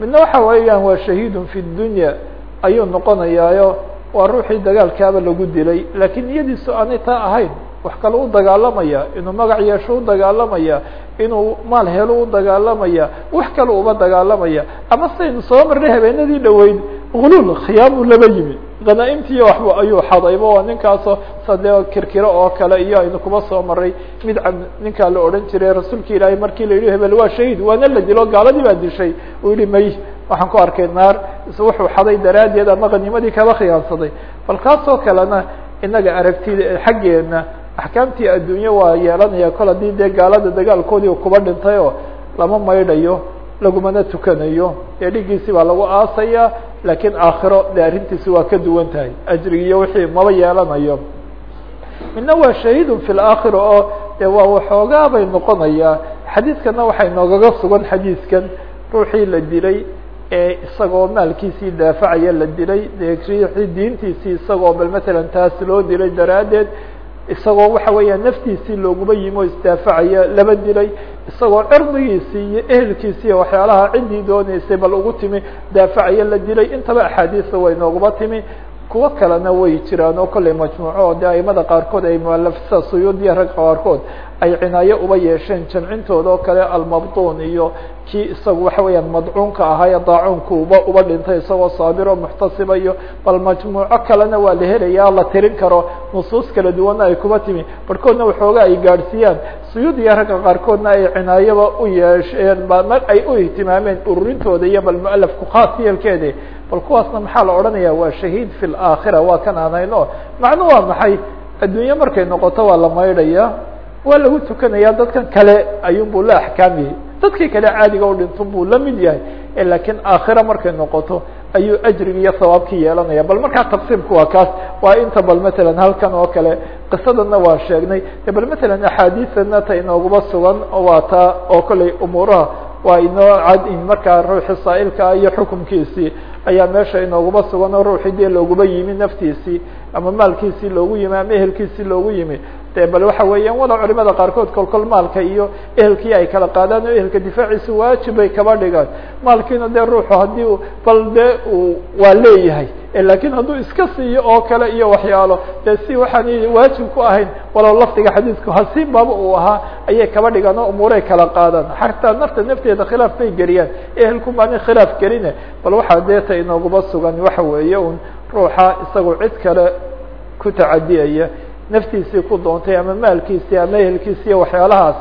S1: Midna waxa weeyaan waa shahiidun fi dunya ayuu noqonayaayo. Waa ruuxii dagaalkaaba lagu dilay. Laakiin niyadiisu aanay taa ahayn wax kale u dagaalamaya inuu magac yeesho u dagaalamaya inuu maal helo u dagaalamaya wax kale uba dagaalamaya. Ama saynu soo marnay habeenadii dhaweyd gulul khiyaamuu laba yimi hanaaimtii waxba ayuu xadayba waa ninkaasoo sadee kirkiro oo kale iyo aynu kuba soo maray mid ninkaa la odhan jiray rasuulka ilaahay markii la yihi hebel waa shahiid waana la dilo gaaladii baa dishay. Uu yihi may waxaan ku arkay naar. Wuxuu xaday daraaddeed ama khanimadii kaba khiyaansaday bal kaasoo kalena inaga aragtida xaggeena axkaamtii adduunye waa yeelanaya kol haddii dee gaalada dagaalkoodii kuba dhintay oo lama maydhayo lagumana tukanayo dee dhigiisi baa lagu aasaya laakiin aakhiro dee arrintiisi waa ka duwan tahay ajrigi iyo wixii maba yeelanayo. Midna waa shahiidun fi laakhira oo de waa waxoogaa bay noqonayaa xadiidkana waxay noogaga sugan xadiidkan ruuxii la dilay ee isagoo maalkiisii daafacaya la dilay dee riixii diintiisii isagoo bal matalan taas loo dilay daraaddeed isagoo waxa weeya naftiisii looguma yimi oo isdaafacaya laba dilay isagoo cirdigiisii iyo ehelkiisii iyo waxyaalaha ciddii dooneysay bal ugu timi daafacaya la dilay intaba axaadiisa way nooguma timi. Kuwo kalena way jiraan oo kollay majmuuco oo de aimada qaarkood ay mualafisa suyuudiya rag qaarkood ay cinaayo uba yeesheen jamcintooda oo kale almabtuun iyo kii isagu waxa weeyaan madcuunka ahaa ee daacuunka uba uba dhintay isagoo saabiro muxtasiba iyo bal majmuuco kalena waa la helaya la tirin karo nusuus kala duwanna ay kuba timi. Barhkoodna waxooga ay gaadhsiiyaan suyuudiya ragga qaarkoodna ay cinaayoba u yeesheen mar ay u ihtimaameen ururintooda iyo bal mualafku khaas yeelkeedi bal kuwaasna maxaa la odhanaya waa shahiid fi laakhira waa kan aanayno. Macnu waa maxay? Adduunye markay noqoto waa la maydhaya waa lagu tukanaya dadkan kale ayuun buu la axkaamiyey dadkii kale caadiga u dhinto buu la mid yahay. Laakiin aakhira markay noqoto ayuu ajrigi iyo sawaabkii yeelanaya. Bal markaa taqsiimku waa kaas. Waa inta bal matalan halkan oo kale qisadana waa sheegnay. Bal matalan axaadiisana ta inooguma sugan waa taa oo kollay umuuraha waa inoo cad markaa ruuxi saa'ilkaa iyo xukumkiisii ayaa meesha inooguma sugan oo ruuxii dee looguma yimi naftiisii ama maalkiisii loogu yimi ama ehelkiisii loogu yimi de bal waxa weeyaan walow culimada qaarkood kolkol maalka iyo ehelkii ay kala qaadaan oo ehelka difaaciisu waajib bay kaba dhigaan. Maalkiina dee ruuxu haddii u bal dee uu waa leeyahay. Lakin hadduu iska siiyo oo kale iyo waxyaalo dee si waxaan waajib ku ahayn walow lafdiga xadiidku hasiin baaba uu ahaa ayay kaba dhigaan oo umuuray kala qaadaan. Xataa nafta nafteeda khilaaf bay geliyaan. Ehelku baani khilaaf geline bal waxaa deeta inooguma sugan waxa weeye un ruuxa isagu cid kale ku tacadiyaya naftiisii ku doontay ama maalkiisii ama ehelkiisi iyo waxyaalahaas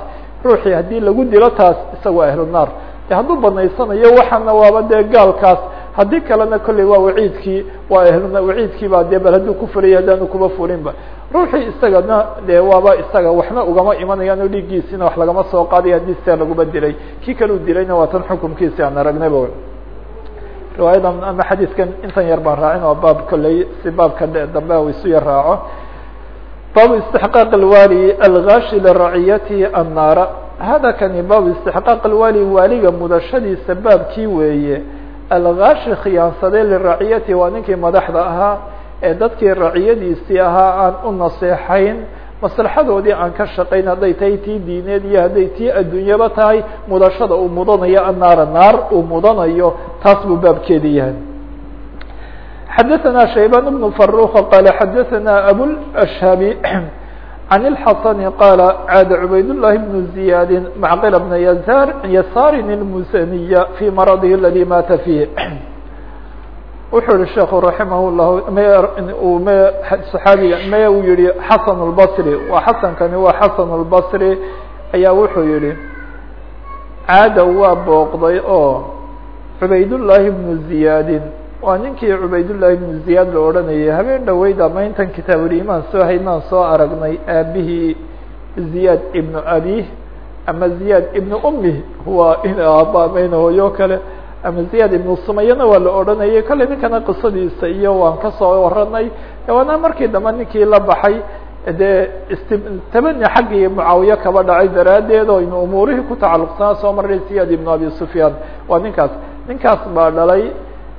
S1: ruuxii haddii lagu dilo taas isagoo ahlu naar. De hadduu banaysanayo waxaana waaba dee gaalkaas haddii kalena kolley waa waciidkii waa ahl waciidkii baa dee bal hadduu ku fulaya haddaanu kuba fulinba. Ruuxii isagana dee waaba isaga waxna ugama imanayaan oo dhiiggiisiina wax lagama soo qaadaya haddii sia laguba dilay. Kii kale u dilayna waa tan xukumkiisi aan aragnayba riwaayadan ama xadiidkan intan yar baan raacin oo baab kolley si baabka dambe isu yar raaco baabu istixqaaq alwali algaashi liraciyatihi annaara hada kani baabu istixqaaq alwali waaliga mudashadiisa baabkii weeye algaashi khiyaansadee liraciyatihi waa ninkii madaxda ahaa ee dadkii raciyadiisii ahaa aan u naseexayn maslaxadoodii aan ka shaqayn hadday tahay tii diineed iyo hadday tii adduunyaba tahay mudashada uu mudanayo annaara naar uu mudanayo taas buu baabkeedi yahay xadaثna shaybان بن فروq qال xadaثna abوlأshhabi عن الxasن qال caad cubayd الlahi بن زiyاad macqل بن yar yasaar الmusaniy fي marضh اladي maata فيه wuxuu yihi sheekhu raximah الlah صxaabiga me uu yihi xasan الbصri waa xasankani waa xasan الbصri ayaa wuxuu yihi caada waa booqday oo cubayd الlahi بن زiyaadi waa ninkii cubaydullahi ibnu ziyaad la odhanayay habeen dhaweyd ama intan kitaabulimaan soo haynaan soo aragnay aabihii ziyaad ibnu abih ama ziyaad ibnu umih waa in aaba amayna hooyo kale ama ziyaad ibnu sumayana waa la odhanayay kolley ninkana qisadiisa iyo waan ka soo waranay waana markii dambe ninkii la baxay dee istabani xaggii mucaawiye kaba dhacay daraaddeed oo inu umuurihii ku tacalluqsanaa soo maray ziyaad ibnu abi sufyaan. Waa ninkaas ninkaas baa dhalay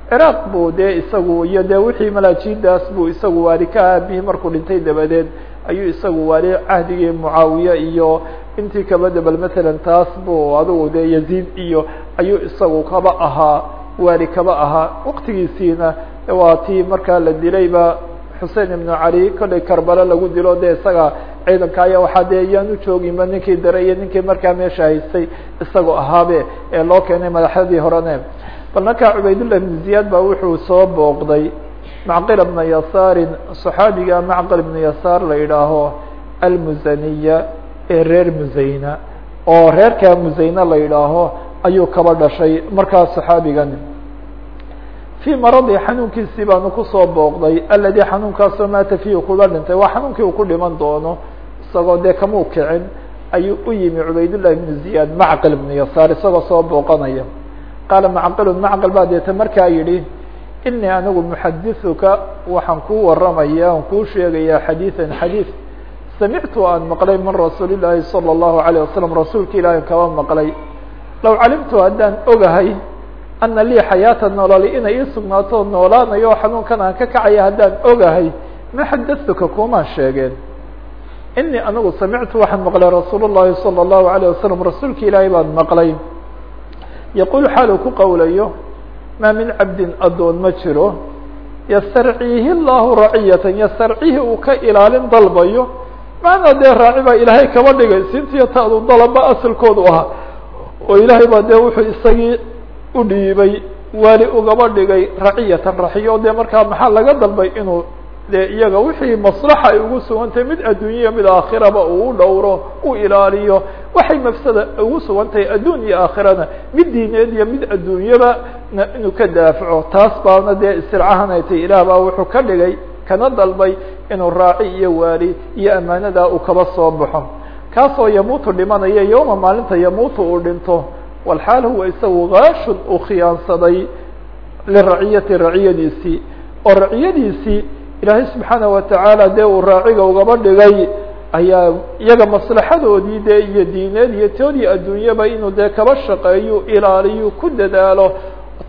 S1: ciraaq buu dee isagu iyo dee wixii malaajiindaas buu isagu waali ka aabihii markuu dhintay dabadeed ayuu isagu waali cahdigii mucaawiye iyo intii kaba dabal matalan taas buu adigu dee yaziid iyo ayuu isagu kaba ahaa waali kaba ahaa. Waqtigiisiina waa tii markaa la dilayba xusein ibnu cali kollay karbala lagu dilo dee isaga ciidanka aya waxaa dee yaan u jooginba ninkii dare iyo ninkii markaa meesha haystay isagoo ahaabe ee loo keenay madaxyadii horene bal markaa cubaydullah ibn ziyaad baa wuxuu soo booqday macqil bna yasaarin صaxaabiga macqil ibnu yasaar la yidhaaho almusaniya ee reer musayna oo reerkaa musayne la yidhaaho ayuu kaba dhashay markaa صaxaabigan fii maradi xanuunkiisii baanu ku soo booqday aladi xanuunkaasoo maata fiihi kuba dhintay. Waa xanuunkii uu ku dhiman doono isagoo dee kamuu kicin ayuu u yimi cubaydullah ibnu ziyaad macqil ibnu yasaar isagoo soo booqanaya qaala macqil macqil baa deeta markaa yidhi inii anigu muxadithuka waxaan kuu waramaya aan kuu sheegayaa xadiiثan xadiiث samictu aan maqlay min rasuuli llaahi salى الlahu عalيه wasalam rasuulka ilaahi kaba maqlay low calimtu haddaan ogahay ana lii xayaata nololi inay ii sugnaato noolaanayo o xanuunkan aan ka kacaya haddaan ogahay ma xadatuka kumaan sheegeen inii anigu samictu waxaan maqlay rasuul الlahi salى الlahu عalيه wasalam rasuulka ilaahi baan maqlay yaqul xaalu ku qowlayo maa min cabdin addoon ma jiro yastarciihi llahu raciyatan yastarciihi uu ka ilaalin dalbayo maana dee raaci baa ilaahay kaba dhigay siintiyo dalaba asalkoodu ahaa oo ilaahay baa dee wuxuu isagii u dhiibay waali ugaba dhigay raciyatan raxiyo dee markaa maxaa laga dalbay inuu dee iyaga wixii maslaxa ay ugu sugantahay mid adduunyaya mid aakhiraba uu u dhowro u ilaaliyo waxay mafsada ugu sugan tahay adduun iyo aakhirana. Mid diineed iyo mid adduunyaba inuu ka daafaco. Taas baana dee istircahan ay tay ilaah baa wuxuu ka dhigay kana dalbay inuu raaci iyo waali iyo ammaanadaa uu kaba soo baxo. Kaasoo yamuutu dhimanaya yowma maalinta yamuutu uu dhinto walxaal huwa isagu gaashun uu khiyaansaday liraciyati raciyadiisii. Oo raciyadiisii ilaahay subxaana watacaala dee uu raaciga ugaba dhigay ayaa iyaga maslaxadoodii dee iyo diineed iyo toodii adduunyaba inuu dee kaba shaqeeyo ilaaliyo ku dadaalo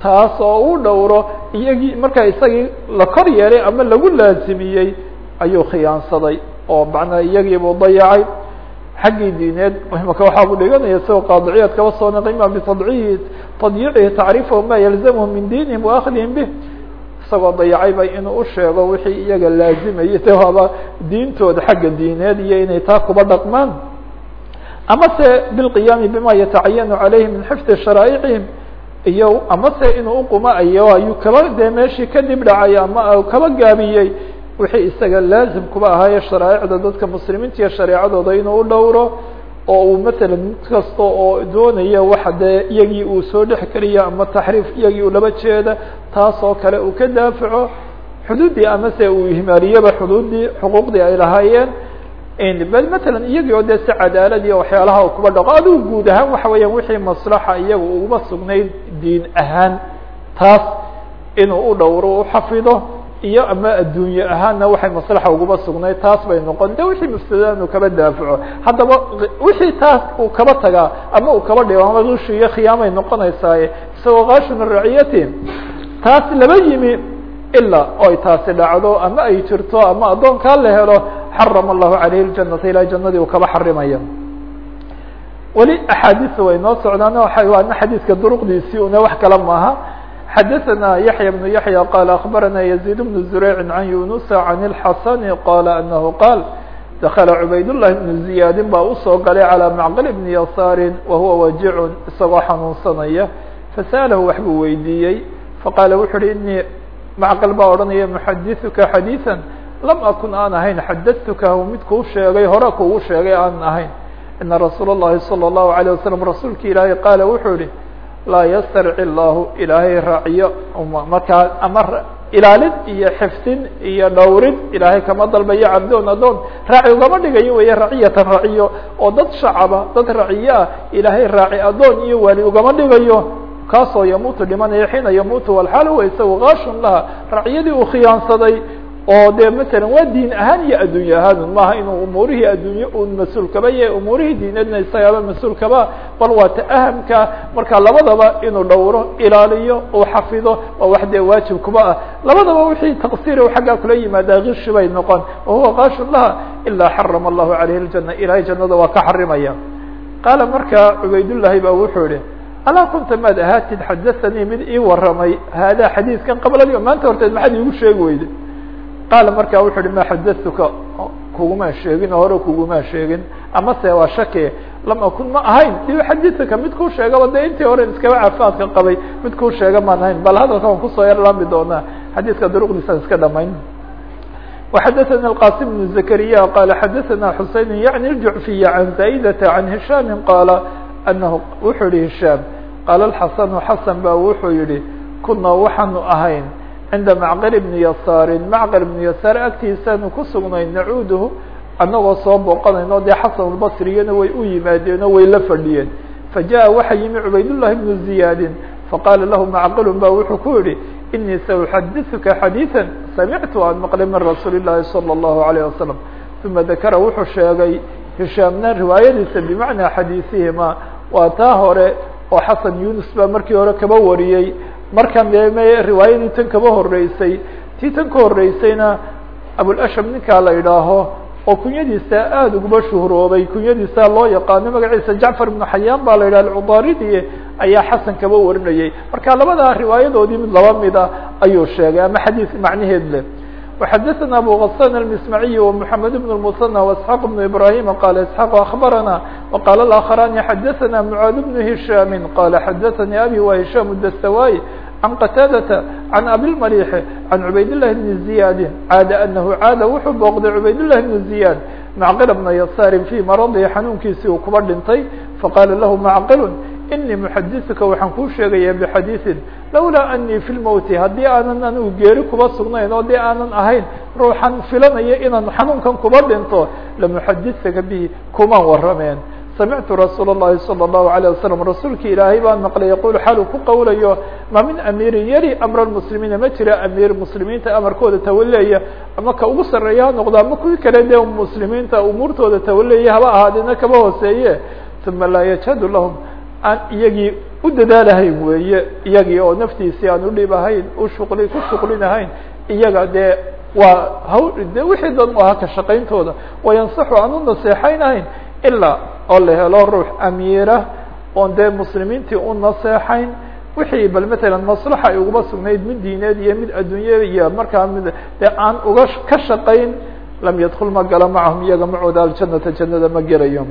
S1: taas oo u dhowro iyagii markaa isagii la kor yeelay ama lagu laazimiyey ayuu khiyaansaday oo macnaa iyagiibuu dayacay. Xaggii diineed imaka waxaa buu dhiganaya isagoo qaadiciyaad kaba soo naqima bitadciihi tadyiicihi tacriifahu ma yalzamhu min diinihim wa akhdihim bih isagoo dayacayba inuu u sheego wixii iyaga laazimayay de waaba diintooda xagga diineed iyo inay taa kuba dhaqmaan. Ama se bilqiyaami bima yatacayanu calayhi min xifdi sharaa'icihim iyo ama inuu uqumayo ayuu kaba dee meeshii kadib dhacay ama kaba gaabiyey wixii isaga laazim kuba ahaaye sharaa'icda dadka muslimiinta iyo shareecadooda inuu u dhowro oo uu matalan mid kasta oo doonaya waxa dee iyagii uu soo dhex keliya ama taxriif iyagii uu laba jeeda taas kale uu ka daafaco xuduuddii ama se uu ihmaaliyaba xuduuddii xuquuqdii ay lahaayeen bal matalan iyagii oo dee si cadaalad iyo waxyaalaha u kuba dhaqo. Adigu guud ahaan waxa weeyaan wixii maslaxa iyaga uguma sugnayd diin ahaan taas inuu u dhowro u xafido iyo ama adduunye ahaanna waxay maslaxa uguma sugnayd taas bay noqon. De wixii mufsadaan uu kaba daafaco. Haddaba wixii taas uu kaba tagaa ama uu kaba dhigo ama rushi iyo khiyaamay noqonaysaaye isagoo kaashuna raciyati taas laba yimi ilaa oy taasi dhacdo ama ay jirto ama addoonkaa la helo xarama allahu calayhi ljanata ilahay jannadii uu kaba xarimaya. Weli axaadiisa way noo socdaan waana xadiidka duruqdiisii una wax kale maaha xadaثna yaحyى بن yaحyى qال أخbarana يزيد بن زurيع عan yuنuس عan الxasن qال أنه qاal dakla cubayd للhi بن زiyaadi baa usoo galay عalى macqل بن yasaari wahuwa wajic isagoo xanuunsanaya fasأlahu wax buu weydiiyey faqaala wuxu uhi inii macqل baa odhanaya mxadiثuka xadيiثا lam akun aan ahayn xadaثtukahu mid kuu sheegay hore kugu sheegay aan ahayn ina rasuul الlahi salى الlahu عalيه waslم rasuulki ilaahay qaala wuxuu ihi laa ystarci llahu ilaahay raaciyo. Markaa ama ilaalin iyo xifdin iyo dhowrid ilaahay kama dalbayo cabdoon adoon. Raaci ugama dhigayo weeye raciyatan raciyo oo dad shacaba dad raciyo ah ilaahay raaci adoon iyo waali ugama dhigayo. Kaasoo yamuutu dhimanaya xiina yamuutu walxaal huwa laha. Raciyadii uu khiyaansaday oo dee masalan waa diin ahaan iyo adduunye ahaan maaha inuu umuurihii adduunye un mas'uul kaba yahay umuurihii diinadna isagaaba mas'uul kaba bal waa ta ahamka marka labadaba inuu dhowro ilaaliyo uu xafido waa wax dee waajib kuba ah. Labadaba wixii taqsiir xaggaa kula yimaadaa kishi bay noqon. Wahuwa kaashun laha ilaa xarama allahu calayhi ljana ilahay jannada waa ka xarimaya. Qaala marka cubaydullahi ba wuxuu yihi alaa kunta maad ahaatid xadaanii mid ii waramay? Haadaa xadiidkan qabladii maanta horteed maxaad iigu sheegi weyde qaala marka wuxu uhi ma xadatuka kuguma sheegin oo hore kuguma sheegin ama se waa shake lam akun ma ahayn xadiثka mid kuu sheegaba de intii hore iskaba caafimaadka qabay mid kuu sheega maan ahayn bal hadalka waan kusoo yar laami doonaa xadiidka duruqdiisaan iska dhamayn وxadaثnي الqاsim بن زكريا qال xadaثna xuseين yعnي الجuعفiي عan زايدة عan هiشhام qاala أنه wuxuu yihi هiشhام qاala الxasن xasن ba wuxuu yihi kuna waxaanu ahayn cinda macqل بن yasاari macqل بن yasaar agtiisaanu ku sugnay nacuuduhu annagoo soo booqanayno dee xasan الbصriyana way u yimaadeenoo way la fadhiyeen fajaءa waxa yimi cubaydاللahi بن زiyaadi faqaala lahu macql ba wuxuu ku yihi inii sauxadiثuka xadيiثا samictu an maqlay min rasuuli الlahi salى الlahu عalيه wasalam ثuma dakara wuxuu sheegay hishaamna riwaayadiisa bimacnaa xadiiثihima waa taa hore oo xasan yunus baa markii hore kaba wariyey markan de m riwaayadii tan kaba horeysay tii tan ka horeysayna abulashab ninkaa la idhaaho oo kunyadiisa aada uguba shuhroobay kunyadiisa loo yaqaano magaciisa jacfar ibnu xayaan baa la yidhah alcudaaridi ayaa xasan kaba warinayay. Marka labadaa riwaayadoodii mid laba mida ayuu sheegay ama xadiis macnaheed leh وxadثna abu غسان المسمعي ومحamed بن المثنى واسحاq بن إبراهيم qال اسحاq أخبرنا وqال الآخران xadثna معاad بن هiشhام qال xadثnي أbي وهiشhام الدستواي عن qتاadة عن أbي المليح عن عubayd اللh بن زiyاd عاad أنه عاad wuxuu booqday عubayd اللh بن زiyاd معqل بن يسار في marضhi xanuunkiisii uu kuba dhintay faqاla lah معqل inii muxadiثuka waxaan kuu sheegaya bxadiiثin lawlaa anii fi lmowti haddii aanan anigu geeri kuba sugnayn oo dee aanan ahayn ruuxan filanaya inaan xanuunkan kuba dhinto lamuxadiثaka bihi kumaan warameen samictu rasuul الlahi salى الlahu عalيه wasalam rasuulki ilaahay baan maqlay yaqul xaal uu ku qowlayo ma min amiirin yari amra muslimiina ma jira amiir muslimiinta amarkooda tawaleya ama ka ugu sareeya ha noqdo ama kuwii kale dee muslimiinta umuurtooda tawaleya haba ahaadina kaba hooseeye uma laa yajhadu lahum aan iyagii u dadaalahayn weeye iyagii oo naftiisii aan udhib ahayn u shuqli ku shuqlinahayn iyaga dee waa haw de wixii dan u ahaa ka shaqayntooda. Wayansaxu aan u naseexaynahayn ilaa oo la helo ruux amiira oon dee muslimiintii u naseexayn. Wixii bal matalan maslaxa ay ugaba sugnayd mid diineed iyo mid adduunye iyo markaa mid dee aan uga ka shaqayn lam yadkul ma galo macahum iyaga macooda aljanata jannada ma gelayo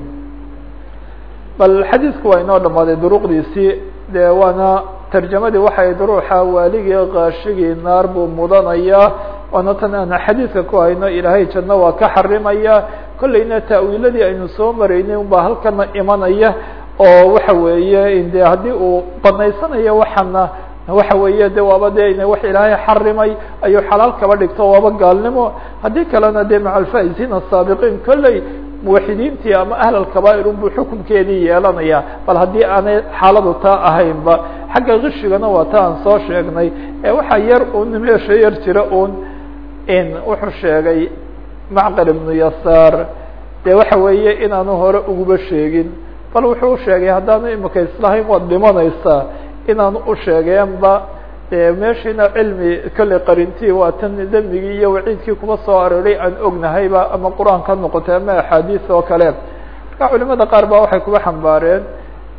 S1: bal xadiisku waa inoo dhamaaday duruqdiisii dee waana tarjamadii waxay ruuxa waaligii kaashigii naar buu mudanayaa waana tan aan xadiidka ku hayno ilaahay janno waa ka xarimaya. Kollayna ta'wiiladii aynu soo maraynay unbaa halkana imanaya oo waxa weeye de haddii uu banaysanayo waxana waxa weeye de waaba de wax ilaahay xarimay ayuu xalaal kaba dhigto waaba gaalnimo. Haddii kalena de maca alfaa'iziin asaabiqiin kolley muwaxidiintii ama ahl alkabaa'ir unbuu xukunkeedii yeelanaya bal haddii aanay xaaladu taa ahaynba xagga kishigana waa ta aan soo sheegnay. Ee waxaa yar un meesha yar jira un in wuxuu sheegay macqal ibnu yasaar de waxa weeye inaanu hore uguba sheegin. Bal wuxuu usheegay haddaanu imika islahayn waad dhimanaysaa. Inaanu usheegeenba de meeshiina cilmi kolley qarintii waa tan dembigii iyo waciidkii kuba soo aroray aan ognahayba ama qur'aan ka noqotay ama axaadiis oo kale. Marka culimada qaar ba waxay kuba xambaareen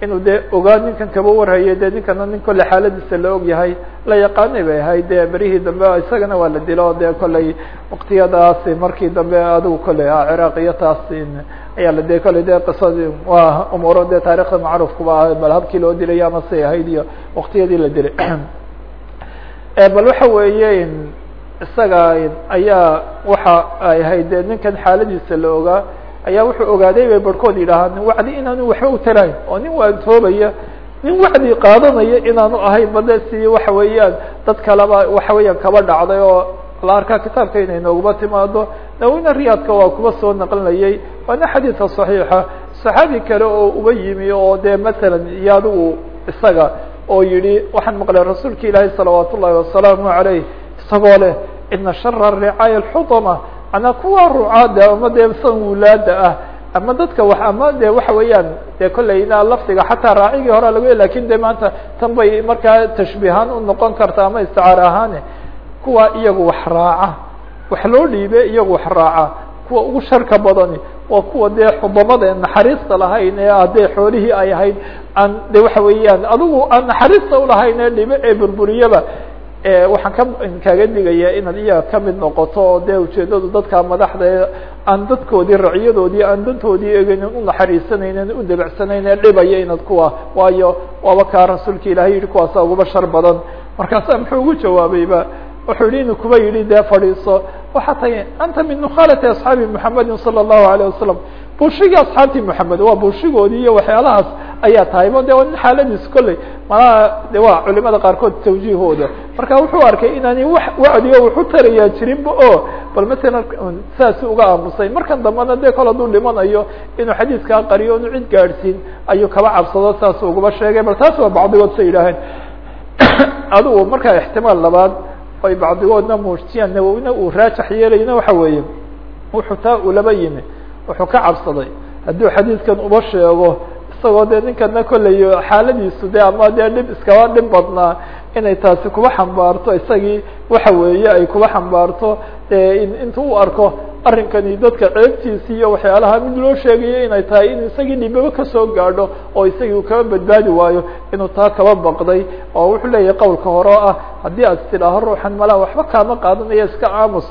S1: inuu dee ogaa ninkan kaba warhayay de ninkana nin kolley xaaladiisa la og yahay la yaqaanay bay ahayd de berihii dambe isagana waa la dilo de kolley waktiyadaasi markii dambe adigu kolley ah ciraaq iyo taas ayaa la de kolley de qisadii waa umuuro de taarikhda macruufkuba ah bal habkii loo dilay ama say ahayd iyo waktiyadii la dilay bal waxa weeye isaga ayaa waxa ay ahayd de ninkan xaaladiisa la ogaa ayaa wuxuu ogaaday bay barhkood yidhaahaan wacdi inaanu waxba utarayn oo nin waantoobaya nin wacdi qaadanaya inaanu ahayn bade waxa weeyaan dad kaleba waxa weeyaan kaba dhacday oo la arkaa kitaabka inay nooguma timaado nawina riyaadka waa kuba soo naqlinayay waana xadiidka صaxiixa صaxaabi kale oo uba yimi oo de masalan iyo isaga oo yihi waxaan maqlay rasuulka ilaahi salawaat ullahi wasalaamu alayh isagoo leh ina shara ricaaya xutama manaa kuwa rucaada ama dee san wulaada ah ama dadka wa ama de waxa weeyaan de kollayna lafdiga xataa raacigii hore lagu laakiin de maanta tan bay markaa tashbiihaan u noqon karta ama isticaar ahaane kuwa iyagu wax raaca wax loo dhiibe iyagu wax raaca kuwa ugu sharka badani waa kuwa dee xudamada naxariista lahayn ee hadee xoolihii ay ahayd aan de waxa weeyaan adigu aan naxariista ulahayn ee dhibe ee burburiyaba waxaan ka kaaga digaya inaad iyaga ka mid noqoto oo de ujeedadu dadka madaxda aan dadkoodii racyadoodii aan dantoodii eegeynin unaxariisanaynin u debecsanayn ee dhibaya inaad kuwa waayo waaba kaa rasuulka ilahay yihi kuwaasa uguba shar badan. Markaasa muxuu ugu jawaabayba wuxuu yihi inu kuba yihi dee fadhiiso waxaa tahay anta min nukhaalati asxaabi muxamedin salى الlahu alayه wasalam bulshigii asxaabtii moxamed waa bulshigoodii iyo waxyaalahaas ayaa tahayba de nin xaaladiis kolley malaha de waa culimada qaarkood tawjiihooda marka wuxuu arkay inaani wa wacdiyo wuxu tarayaa jirinba o bal masalan saasi uga aamusay markan dambena de kol hadduu dhimanayo inuu xadiiskaa qariyo inu cid gaadhsiin ayuu kaba cabsado saas ugaba sheegay bal taas waa bacdigood sa yidhaaheen adigu markaa ixtimaal labaad ay bacdigoodna muujiyaan nawowina uu raajax yeelayna waxa weeye wuxuu taa ulaba yimi wuxuu ka cabsaday. Hadduu xadiidkan uba sheego isagoo dee ninkana kolley xaaladiisu de ama dee dhib iskaba dhib badnaa inay taasi kuba xambaarto isagii waxa weeye ay kuba xambaarto intuu u arko arrinkani dadka ceebtiisi iyo waxyaalaha mid loo sheegayo inay tahay in isagii dhibaba ka soo gaadho oo isagii uu kaba badbaadi waayo inuu taa kaba baqday oo wuxuu leeyahay qowlka hore ah haddii aad tidhaaho ruuxan malaa waxba kaama qaadanaya iska aamus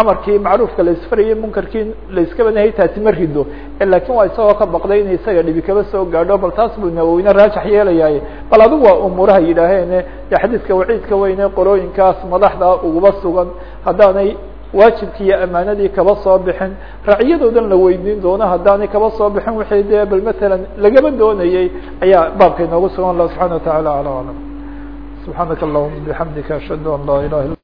S1: amarkii macruufka la isfarayay munkarkii la iskaba nahay taasi ma rido laakiin waa isagoo ka baqday in isaga dhibi kaba soo gaadho bal taas buu nawowine raajax yeelayaay. Bal adigu waa umuuraha yidhaaheene xadiidka waciidka weyne qolooyinkaas madaxda uguba sugan haddaanay waajibkii iyo amaanadii kaba soo bixin racyadoodan la weydiin doono haddaanay kaba soo bixin wixii dee bal matalan lagaba doonayey ayaa baabka inoogu sugan. Allah subxana wa taعala alى alam. Subxaanaka allahuma bixamdika ashhadu an laa ilaha